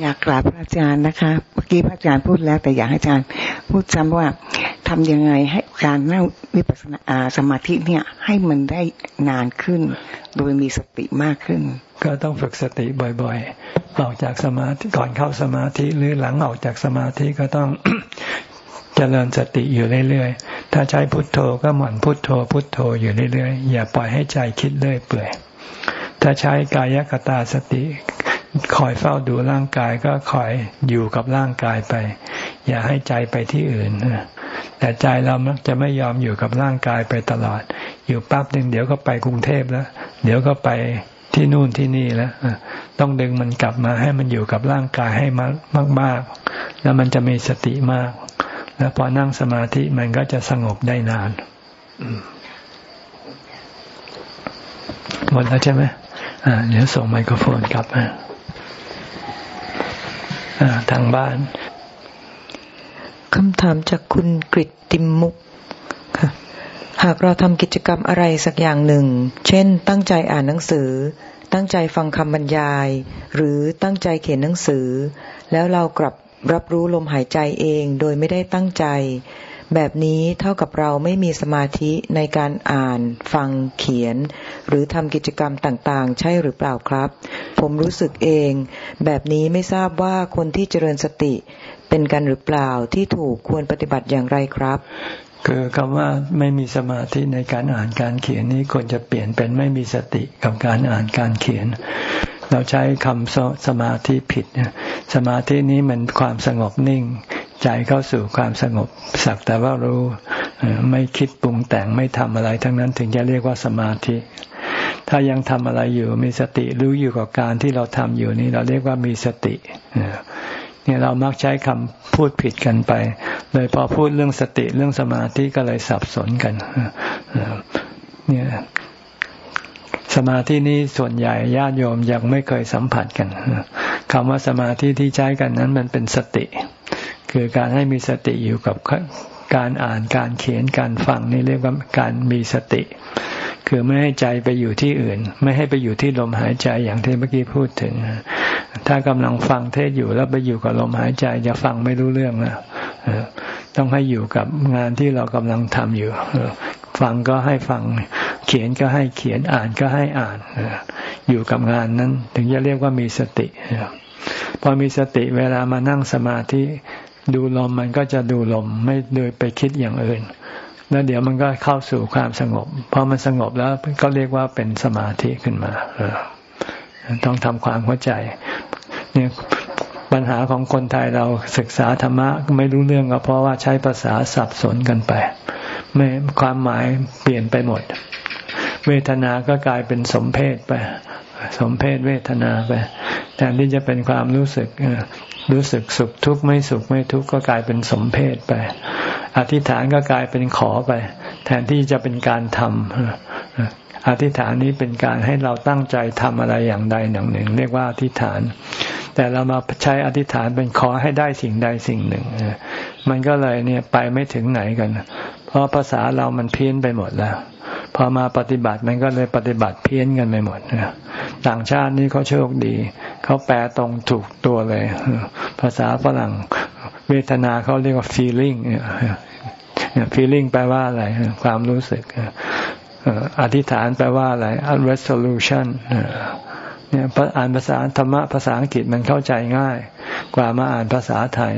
อยากกราบอาจารย์นะคะ กี้พระอาจารย์พูดแล้ว แต่อยากให้อาจารย์ พูดซ้ำว่าทำยังไงให้การนั่งวิปัสสนาสมาธิเนี่ย ให้มันได้นานขึ้น โดยมีสติมากขึ้น ก็ต้องฝึกสติบ่อยๆ ออกจากสมาธิก่อนเข้าสมาธิหรือหลังออกจากสมาธิก็ต้องเจริญสติอยู่เรื่อยๆ ถ้าใช้พุทโธก็หมั่นพุทโธ พุทโธอยู่เรื่อยๆ อย่าปล่อยให้ใจคิดเรื่อยเปื่อย ถ้าใช้กายกตาสติ คอยเฝ้าดูร่างกายก็คอยอยู่กับร่างกายไป อย่าให้ใจไปที่อื่นแต่ใจเรามักจะไม่ยอมอยู่กับร่างกายไปตลอด อยู่ปั๊บหนึ่งเดี๋ยวก็ไปกรุงเทพแล้ว เดี๋ยวก็ไปที่นู่นที่นี่แล้วต้องดึงมันกลับมาให้มันอยู่กับร่างกายให้มากมากแล้วมันจะมีสติมาก แล้วพอนั่งสมาธิมันก็จะสงบได้นานหมดแล้วใช่ไหมอ่าเดี๋ยวส่งไมโครโฟนกลับมา ทางบ้านคำถามจากคุณกริตติมมุกค่ะหากเราทำกิจกรรมอะไรสักอย่างหนึ่ง เช่น ตั้งใจอ่านหนังสือ ตั้งใจฟังคำบรรยาย หรือตั้งใจเขียนหนังสือ แล้วเรากลับรับรู้ลมหายใจเองโดยไม่ได้ตั้งใจ แบบนี้เท่ากับเราไม่มีสมาธิในการอ่าน ฟังเขียน หรือทำกิจกรรมต่างๆ ใช่หรือเปล่าครับ ผมรู้สึกเอง แบบนี้ไม่ทราบว่าคนที่เจริญสติเป็นกันหรือเปล่าที่ถูกควรปฏิบัติอย่างไรครับ คือคำว่าไม่มีสมาธิในการอ่านการเขียนนี้ควรจะเปลี่ยนเป็นไม่มีสติกับการอ่านการเขียน เราใช้คำสมาธิผิดสมาธินี้มันความสงบนิ่ง ใจเข้าสู่ความสงบ สักแต่ว่ารู้ไม่คิดปรุงแต่งไม่ทำอะไรทั้งนั้นถึงจะเรียกว่าสมาธิ ถ้ายังทำอะไรอยู่มีสติรู้อยู่กับการที่เราทำอยู่นี้เราเรียกว่ามีสติเนี่ยเรามักใช้คำพูดผิดกันไปเลยพอพูดเรื่องสติเรื่องสมาธิก็เลยสับสนกันเนี่ยสมาธินี้ส่วนใหญ่ญาติโยมยังไม่เคยสัมผัสกันคำว่าสมาธิที่ใช้กันนั้นมันเป็นสติ คือการให้มีสติอยู่กับการอ่านการเขียนการฟังนี่เรียกว่าการมีสติ คือไม่ให้ใจไปอยู่ที่อื่น ไม่ให้ไปอยู่ที่ลมหายใจอย่างที่เมื่อกี้พูดถึง ถ้ากำลังฟังเทศอยู่แล้วไปอยู่กับลมหายใจจะฟังไม่รู้เรื่องนะต้องให้อยู่กับงานที่เรากำลังทำอยู่ฟังก็ให้ฟัง เขียนก็ให้เขียนอ่านก็ให้อ่านอยู่กับงานนั้น ถึงจะเรียกว่ามีสติพอมีสติเวลามานั่งสมาธิ ดูลมมันก็จะดูลมไม่โดยไปคิดอย่างอื่น แล้วเดี๋ยวมันก็เข้าสู่ความสงบพอมันสงบแล้วก็เรียกว่าเป็นสมาธิขึ้นมาต้องทำความเข้าใจ เนี่ยปัญหาของคนไทยเราศึกษาธรรมะไม่รู้เรื่องก็เพราะว่าใช้ภาษาสับสนกันไป ไม่ความหมายเปลี่ยนไปหมด เวทนาก็กลายเป็นสมเพศไป สมเพศเวทนาไปแทนที่จะเป็นความรู้สึกรู้สึกสุขทุกข์ไม่สุขไม่ทุกข์ก็กลายเป็นสมเพศไป อธิษฐานก็กลายเป็นขอไป แทนที่จะเป็นการทำอธิษฐานนี้เป็นการให้เราตั้งใจทำอะไรอย่างใดอย่างหนึ่ง เรียกว่าอธิษฐาน แต่เรามาใช้อธิษฐานเป็นขอให้ได้สิ่งใดสิ่งหนึ่ง มันก็เลยเนี่ยไปไม่ถึงไหนกัน เพราะภาษาเรามันเพี้ยนไปหมดแล้ว อมาปฏิบัติมันก็เลยปฏิบัติเพี้ยนกันไปหมดต่างชาตินี่เขาโชคดี เขาแปลตรงถูกตัวเลย ภาษาฝรั่ง เวทนาเขาเรียกว่า feeling feeling แปลว่าอะไร ความรู้สึกอธิษฐานแปลว่าอะไร resolution เนี่ยอ่านภาษาธรรมะภาษาอังกฤษมันเข้าใจง่าย กว่ามาอ่านภาษาไทย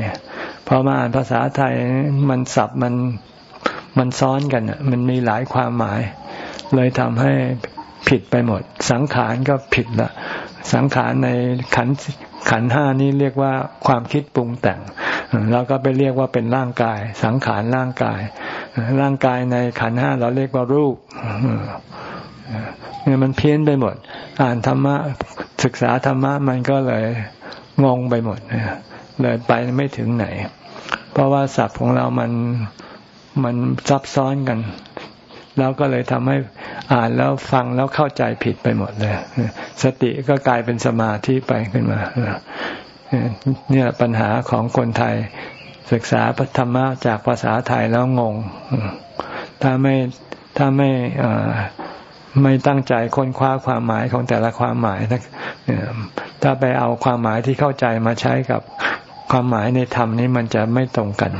พอมาอ่านภาษาไทยมันสับมันมันซ้อนกันมันมีหลายความหมาย เลยทำให้ผิดไปหมด สังขารก็ผิดละสังขารในขันขันห้านี้เรียกว่าความคิดปรุงแต่งเราก็ไปเรียกว่าเป็นร่างกาย สังขารร่างกาย ร่างกายในขันห้าเราเรียกว่ารูปเนี่ยมันเพี้ยนไปหมด อ่านธรรมะศึกษาธรรมะมันก็เลยงงไปหมดเลยไปไม่ถึงไหน เพราะว่าศัพท์ของเรามันมันซับซ้อนกันแล้วก็เลยทำให้ อ่านแล้วฟังแล้วเข้าใจผิดไปหมดเลย สติก็กลายเป็นสมาธิไปขึ้นมาเนี่ยปัญหาของคนไทยศึกษาธรรมะจากภาษาไทยแล้วงง ถ้าไม่ถ้าไม่ไม่ตั้งใจค้นคว้าความหมายของแต่ละความหมายถ้าไปเอาความหมายที่เข้าใจมาใช้กับความหมายในธรรมนี้มันจะไม่ตรงกัน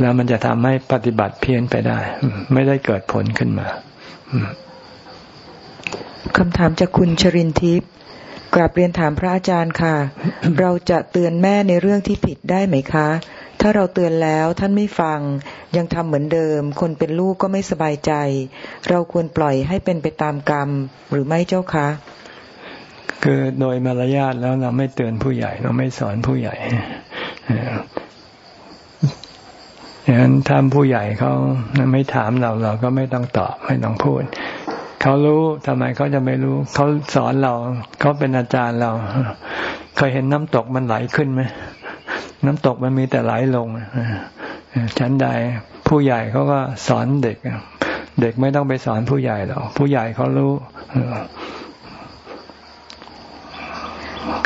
แล้วมันจะทำให้ปฏิบัติเพี้ยนไปได้ ไม่ได้เกิดผลขึ้นมา คำถามจากคุณชรินทิพย์กราบเรียนถามพระอาจารย์ค่ะ เราจะเตือนแม่ในเรื่องที่ผิดได้ไหมคะ ถ้าเราเตือนแล้วท่านไม่ฟัง ยังทำเหมือนเดิม คนเป็นลูกก็ไม่สบายใจ เราควรปล่อยให้เป็นไปตามกรรมหรือไม่เจ้าคะคือโดยมารยาทแล้วเราไม่เตือนผู้ใหญ่ เราไม่สอนผู้ใหญ่ อย่างนั้นถ้าผู้ใหญ่เขาไม่ถามเราเราก็ไม่ต้องตอบไม่ต้องพูด เขารู้ทำไมเขาจะไม่รู้ เขาสอนเรา เขาเป็นอาจารย์เรา เคยเห็นน้ำตกมันไหลขึ้นไหมน้ำตกมันมีแต่ไหลลงชั้นใดผู้ใหญ่เขาก็สอนเด็ก เด็กไม่ต้องไปสอนผู้ใหญ่หรอกผู้ใหญ่เขารู้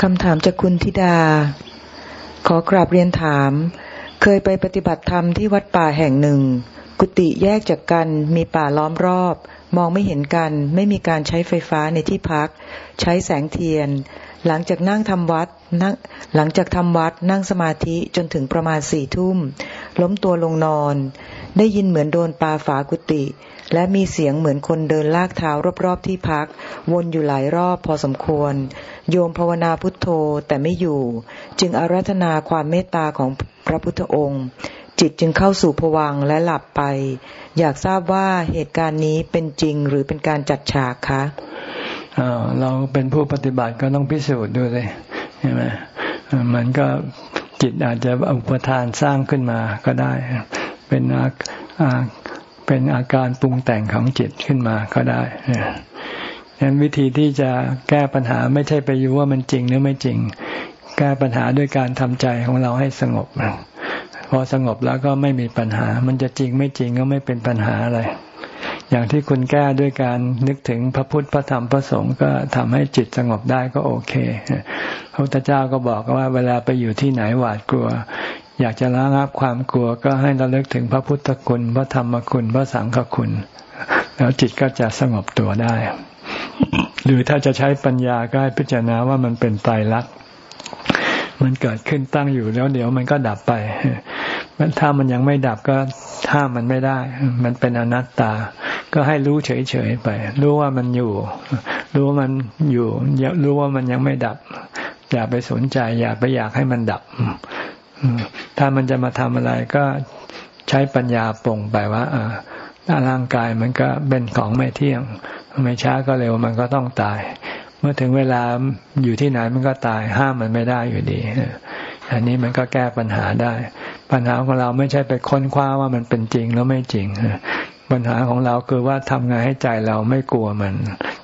คำถามจากคุณธิดา ขอกราบเรียนถาม เคยไปปฏิบัติธรรมที่วัดป่าแห่งหนึ่ง กุฏิแยกจากกันมีป่าล้อมรอบ มองไม่เห็นกัน ไม่มีการใช้ไฟฟ้าในที่พัก ใช้แสงเทียน หลังจากนั่งทำวัดนั่งหลังจากทำวัดนั่งสมาธิจนถึงประมาณสี่ทุ่ม ล้มตัวลงนอน ได้ยินเหมือนโดนปลาฝากุฏิ และมีเสียงเหมือนคนเดินลากเท้ารอบๆที่พัก วนอยู่หลายรอบพอสมควร โยมภาวนาพุทโธแต่ไม่อยู่ จึงอารัธนาความเมตตาของพระพุทธองค์ จิตจึงเข้าสู่ผวังและหลับไป อยากทราบว่าเหตุการณ์นี้เป็นจริงหรือเป็นการจัดฉากคะเราเป็นผู้ปฏิบัติก็ต้องพิสูจน์ด้วยเลยใช่ไหมมันก็จิตอาจจะอุปทานสร้างขึ้นมาก็ได้ เป็น เป็นอาการปรุงแต่งของจิตขึ้นมาก็ได้ดังนั้นวิธีที่จะแก้ปัญหาไม่ใช่ไปอยู่ว่ามันจริงหรือไม่จริง แก้ปัญหาด้วยการทำใจของเราให้สงบพอสงบแล้วก็ไม่มีปัญหา มันจะจริงไม่จริงก็ไม่เป็นปัญหาอะไร อย่างที่คุณแก้ด้วยการนึกถึงพระพุทธพระธรรมพระสงฆ์ก็ทำให้จิตสงบได้ก็โอเค พระพุทธเจ้าก็บอกว่าเวลาไปอยู่ที่ไหนหวาดกลัว อยากจะระงับความกลัวก็ให้ระลึกถึงพระพุทธคุณ พระธรรมคุณ พระสังฆคุณ แล้วจิตก็จะสงบตัวได้ หรือถ้าจะใช้ปัญญาก็ให้พิจารณาว่ามันเป็นไตรลักษณ์มันเกิดขึ้นตั้งอยู่แล้วเดี๋ยวมันก็ดับไปถ้ามันยังไม่ดับก็ถ้ามันไม่ได้ มันเป็นอนัตตา ก็ให้รู้เฉยๆไป รู้ว่ามันอยู่ รู้ว่ามันอยู่รู้ว่ามันยังไม่ดับ อย่าไปสนใจ อย่าไปอยากให้มันดับ ถ้ามันจะมาทำอะไรก็ใช้ปัญญาปรงไปว่าร่างกายมันก็เป็นของไม่เที่ยง ไม่ช้าก็เร็วมันก็ต้องตาย เมื่อถึงเวลาอยู่ที่ไหนมันก็ตายห้ามมันไม่ได้อยู่ดีอันนี้มันก็แก้ปัญหาได้ ปัญหาของเราไม่ใช่ไปค้นคว้าว่ามันเป็นจริงแล้วไม่จริงปัญหาของเราคือว่าทำไงให้ใจเราไม่กลัวมัน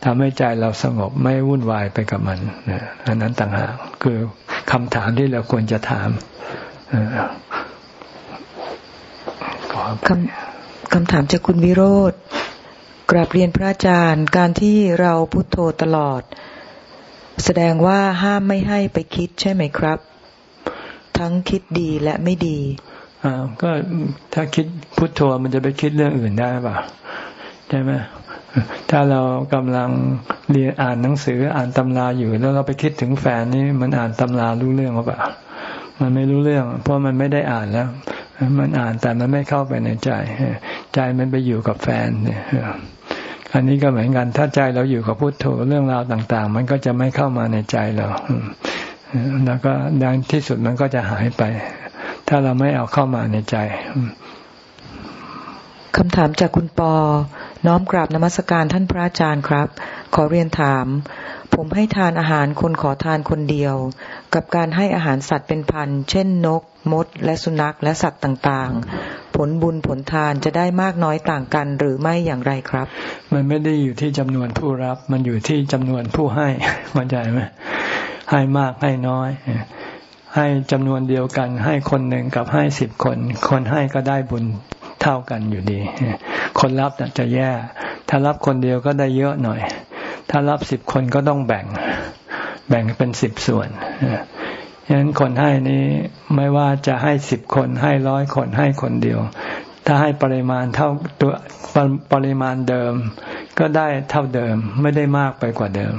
ทำให้ใจเราสงบไม่วุ่นวายไปกับมันอันนั้นต่างหากคือ คำถามที่เราควรจะถามคำคำถามจากคุณวิโรธกราบเรียนพระอาจารย์ การที่เราพุโทโธตลอด แสดงว่าห้ามไม่ให้ไปคิดใช่ไหมครับ ทั้งคิดดีและไม่ดีอ่าก็ถ้าคิดพุโทโธมันจะไปคิดเรื่องอื่นได้ป่ะใช่ไหม ถ้าเรากำลังเรียนอ่านหนังสืออ่านตำราอยู่ แล้วเราไปคิดถึงแฟนนี่มันอ่านตำรารู้เรื่องหรือเปล่ามันไม่รู้เรื่อง เพราะมันไม่ได้อ่านแล้ว มันอ่านแต่มันไม่เข้าไปในใจ ใจมันไปอยู่กับแฟนเนี่ยอันนี้ก็เหมือนกัน ถ้าใจเราอยู่กับพุทโธเรื่องราวต่าง ๆ มันก็จะไม่เข้ามาในใจเราแล้วก็ดังที่สุดมันก็จะหายไป ถ้าเราไม่เอาเข้ามาในใจคำถามจากคุณปอ น้อมกราบนมัสการท่านพระอาจารย์ครับ ขอเรียนถาม ผมให้ทานอาหารคนขอทานคนเดียว กับการให้อาหารสัตว์เป็นพัน เช่นนก มด และสุนัขและสัตว์ต่างๆ ผลบุญผลทานจะได้มากน้อยต่างกันหรือไม่อย่างไรครับ มันไม่ได้อยู่ที่จำนวนผู้รับ มันอยู่ที่จำนวนผู้ให้มันใจไหมให้มากให้น้อย ให้จำนวนเดียวกัน ให้คนหนึ่งกับให้สิบคน คนให้ก็ได้บุญ เท่ากันอยู่ดี คนรับจะแย่ ถ้ารับคนเดียวก็ได้เยอะหน่อย ถ้ารับสิบคนก็ต้องแบ่ง แบ่งเป็นสิบส่วนฉะนั้นคนให้นี้ไม่ว่าจะให้สิบคนให้ร้อยคนให้คนเดียว ถ้าให้ปริมาณเท่าตัวปริมาณเดิม ก็ได้เท่าเดิมไม่ได้มากไปกว่าเดิม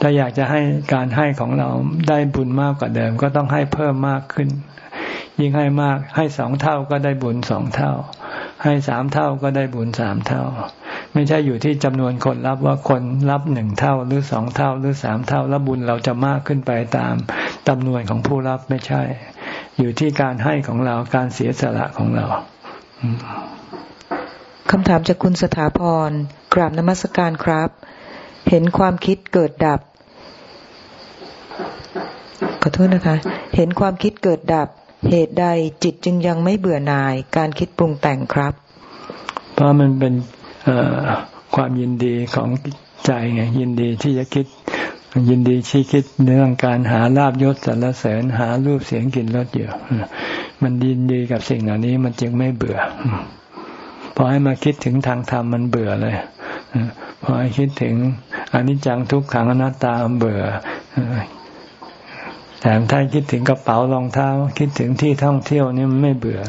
ถ้าอยากจะให้การให้ของเราได้บุญมากกว่าเดิม ก็ต้องให้เพิ่มมากขึ้น ยิ่งให้มากให้สองเท่าก็ได้บุญสองเท่า ให้สามเท่าก็ได้บุญสามเท่า ไม่ใช่อยู่ที่จำนวนคนรับว่าคนรับหนึ่งเท่าหรือสองเท่าหรือสามเท่า แล้วบุญเราจะมากขึ้นไปตามจำนวนของผู้รับไม่ใช่ อยู่ที่การให้ของเราการเสียสละของเราคำถามจากคุณสถาพรกราบนมัสการครับ เห็นความคิดเกิดดับขอโทษนะคะ เห็นความคิดเกิดดับ เหตุใดจิตจึงยังไม่เบื่อหน่ายการคิดปรุงแต่งครับ เพราะมันเป็นความยินดีของใจไงยินดีที่จะคิดยินดีที่คิดเรื่องการหาลาบยศสรรเสริญหารูปเสียงกลิ่นรสอยู่มันยินดีกับสิ่งเหล่านี้มันจึงไม่เบื่อพอให้มาคิดถึงทางธรรมมันเบื่อเลยพอให้คิดถึงอนิจจังทุกขังอนัตตาเบื่อ แต่ถ้าคิดถึงกระเป๋ารองเท้า คิดถึงที่ท่องเที่ยวนี่มันไม่เบื่อ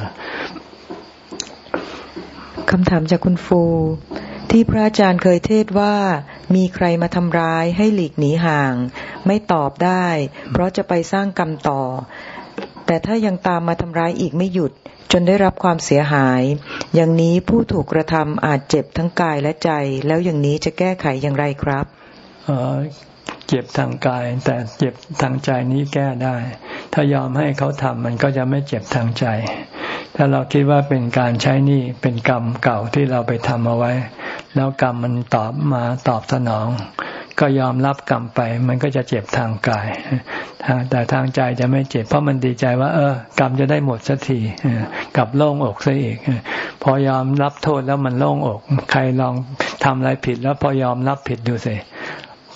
คำถามจากคุณฟู ที่พระอาจารย์เคยเทศว่ามีใครมาทำร้ายให้หลีกหนีห่าง ไม่ตอบได้ เพราะจะไปสร้างกรรมต่อ แต่ถ้ายังตามมาทำร้ายอีกไม่หยุด จนได้รับความเสียหาย อย่างนี้ผู้ถูกกระทำอาจเจ็บทั้งกายและใจ แล้วอย่างนี้จะแก้ไขอย่างไรครับ เจ็บทางกาย แต่เจ็บทางใจนี้แก้ได้ ถ้ายอมให้เขาทำมันก็จะไม่เจ็บทางใจ ถ้าเราคิดว่าเป็นการใช้นี่เป็นกรรมเก่าที่เราไปทำเอาไว้ แล้วกรรมมันตอบมาตอบสนอง ก็ยอมรับกรรมไป มันก็จะเจ็บทางกาย แต่ทางใจจะไม่เจ็บ เพราะมันดีใจว่า เออ กรรมจะได้หมดสักทีกับโล่งอกซะอีก พอยอมรับโทษแล้วมันโล่งอก ใครลองทำอะไรผิดแล้วพอยอมรับผิดดูสิ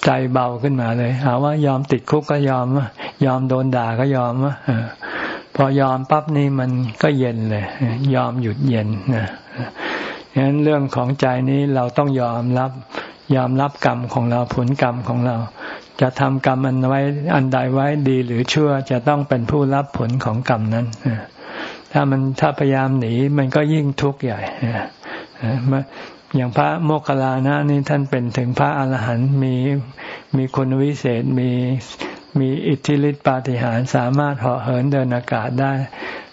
ใจเบาขึ้นมาเลยหาว่ายอมติดคุกก็ยอมยอมโดนด่าก็ยอมวะพอยอมปั๊บนี่มันก็เย็นเลย ยอมหยุดเย็นนะฉะนั้นเรื่องของใจนี้เราต้องยอมรับ ยอมรับกรรมของเราผลกรรมของเรา จะทำกรรมอันไว้อันใดไว้ดีหรือชั่วจะต้องเป็นผู้รับผลของกรรมนั้นถ้ามันถ้าพยายามหนีมันก็ยิ่งทุกข์ใหญ่ อย่างพระโมคคัลลานะนี่ท่านเป็นถึงพระอรหันต์มีมีคุณวิเศษมีมีอิทธิฤทธิปาฏิหาริย์สามารถเหาะเหินเดินอากาศได้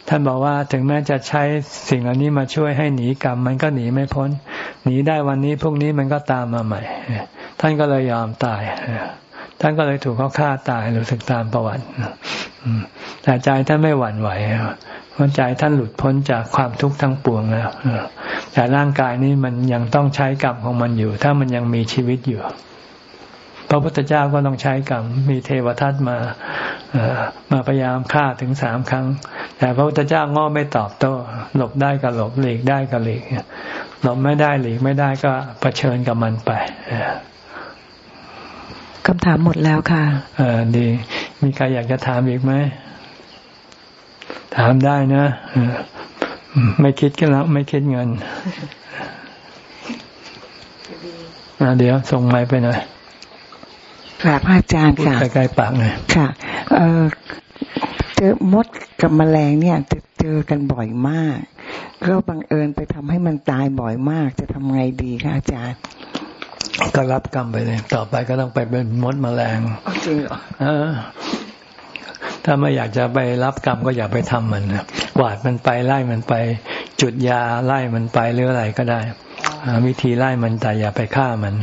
ท่านบอกว่าถึงแม้จะใช้สิ่งเหล่านี้มาช่วยให้หนีกรรม มันก็หนีไม่พ้น หนีได้วันนี้พรุ่งนี้มันก็ตามมาใหม่ ท่านก็เลยยอมตายท่านก็เลยถูกเขาฆ่าตายรู้สึกตามประวัติแต่ใจท่านไม่หวั่นไหว เพราะใจท่านหลุดพ้นจากความทุกข์ทั้งปวงแล้วแต่ร่างกายนี้มันยังต้องใช้กรรมของมันอยู่ ถ้ามันยังมีชีวิตอยู่ พระพุทธเจ้าก็ต้องใช้กรรม มีเทวทัตมามาพยายามฆ่าถึงสามครั้ง แต่พระพุทธเจ้าง้อไม่ตอบโต้หลบได้ก็หลบหลีกได้ก็หลีกหลบไม่ได้หลีกไม่ได้ก็เผชิญกับมันไปคำถามหมดแล้วค่ะ เออดี มีใครอยากจะถามอีกไหม ถามได้นะไม่คิดกันแล้ว ไม่คิดเงินเดี๋ยวส่งไม้ไปหน่อยกราบอาจารย์ค่ะใกล้ๆปากหน่อยค่ะ เออเจอมดกับแมลงเนี่ยจะเจอกันบ่อยมากก็บังเอิญไปทำให้มันตายบ่อยมาก จะทำไงดีคะอาจารย์ ก็รับกรรมไปเลย ต่อไปก็ต้องไปเป็นมดแมลงจริงเหรอ ถ้าไม่อยากจะไปรับกรรมก็อย่าไปทำมันกวาดมันไปไล่มันไป จุดยาไล่มันไปหรืออะไรก็ได้วิธีไล่มันแต่อย่าไปฆ่ามัน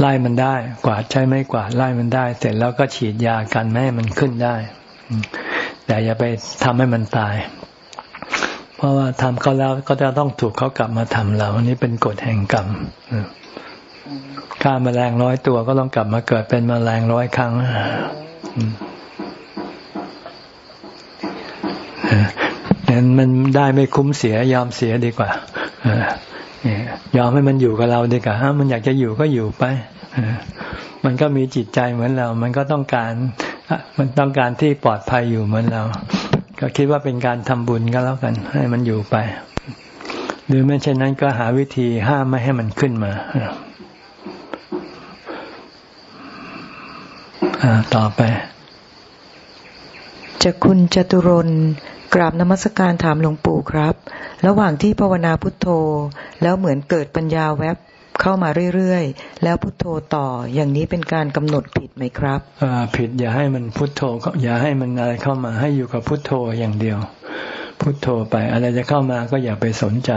ไล่มันได้ กวาดใช้ไม่กวาดไล่มันได้ เสร็จแล้วก็ฉีดยากันไม่ให้มันขึ้นได้ แต่อย่าไปทำให้มันตาย เพราะว่าทำเขาแล้วก็จะต้องถูกเขากลับมาทำเราอันนี้เป็นกฎแห่งกรรมฆ่ามาแมลงร้อยตัวก็ต้องกลับมาเกิดเป็นมแมลงร้อยครั้ง นั้นมันได้ไม่คุ้มเสีย ยอมเสียดีกว่ายอมให้มันอยู่กับเราดีกว่ามันอยากจะอยู่ก็อยู่ไปมันก็มีจิตใจเหมือนเรา มันก็ต้องการ มันต้องการที่ปลอดภัยอยู่เหมือนเรา ก็คิดว่าเป็นการทำบุญก็แล้วกัน ให้มันอยู่ไป หรือไม่เช่นนั้นก็หาวิธีห้ามไม่ให้มันขึ้นมา ต่อไปจากคุณจตุรนกราบนมัสการถามหลวงปู่ครับ ระหว่างที่ภาวนาพุทโธ แล้วเหมือนเกิดปัญญาแวบเข้ามาเรื่อยๆ แล้วพุทโธต่ออย่างนี้เป็นการกำหนดผิดไหมครับผิดอย่าให้มันพุทโธอย่าให้มันอะไรเข้ามาให้อยู่กับพุทโธอย่างเดียว พุทโธไป อะไรจะเข้ามาก็อย่าไปสนใจ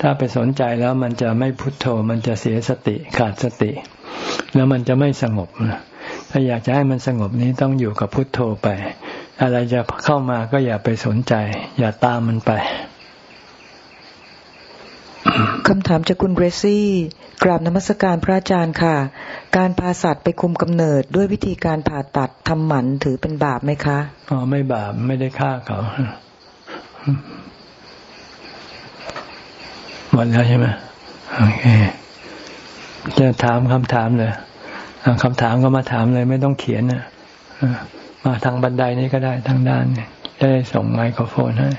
ถ้าไปสนใจแล้วมันจะไม่พุทโธมันจะเสียสติขาดสติ แล้วมันจะไม่สงบนะ ถ้าอยากจะให้มันสงบนี้ต้องอยู่กับพุทโธไป อะไรจะเข้ามาก็อย่าไปสนใจ อย่าตามมันไปคำถามจากคุณเรซี่กราบนมัสการพระอาจารย์ค่ะ การพาสัตว์ไปคุมกำเนิดด้วยวิธีการผ่าตัดทำหมันถือเป็นบาปไหมคะอ๋อไม่บาปไม่ได้ฆ่าเขาหมดแล้วใช่ไหมโอเคจะถามคำถามเลย คำถามก็มาถามเลยไม่ต้องเขียนนะมาทางบันไดนี้ก็ได้ทางด้านเนี่ยได้ส่งไมโครโฟนให้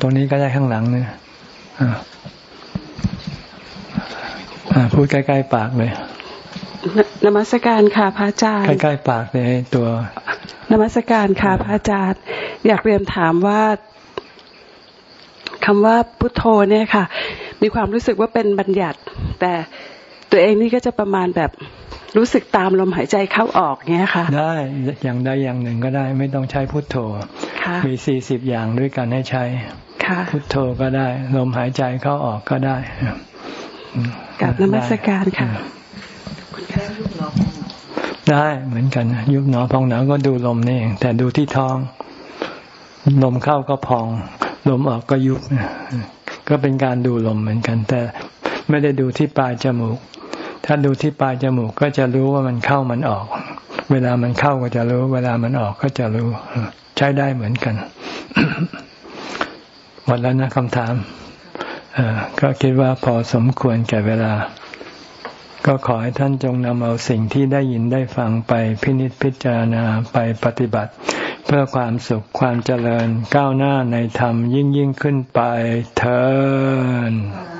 ตรงนี้ก็ได้ข้างหลังเนี่ยพูดใกล้ๆปากเลยนมัสการค่ะพระอาจารย์ ใกล้ๆปากเลยตัวนมัสการค่ะพระอาจารย์ อยากเรียนถามว่าคำว่าพุทโธเนี่ยค่ะ มีความรู้สึกว่าเป็นบัญญัติ แต่ ตัวเองนี่ก็จะประมาณแบบรู้สึกตามลมหายใจเข้าออกเนี้ยค่ะ ได้อย่างใดอย่างหนึ่งก็ได้ไม่ต้องใช้พุทโธมีสี่สิบอย่างด้วยกันให้ใช้พุทโธก็ได้ ลมหายใจเข้าออกก็ได้กับนมัสการค่ะได้เหมือนกัน ยุบหนอพองหนอก็ดูลมนี่เองแต่ดูที่ท้อง ลมเข้าก็พอง ลมออกก็ยุบก็เป็นการดูลมเหมือนกัน แต่ ไม่ได้ดูที่ปลายจมูก ถ้าดูที่ปลายจมูกก็จะรู้ว่ามันเข้ามันออก เวลามันเข้าก็จะรู้ เวลามันออกก็จะรู้ ใช้ได้เหมือนกัน หมดแล้วนะคำถามก็คิดว่าพอสมควรแก่เวลา ก็ขอให้ท่านจงนำเอาสิ่งที่ได้ยินได้ฟังไปพินิจพิจารณาไปปฏิบัติ เพื่อความสุขความเจริญก้าวหน้าในธรรมยิ่งยิ่งขึ้นไปเธอ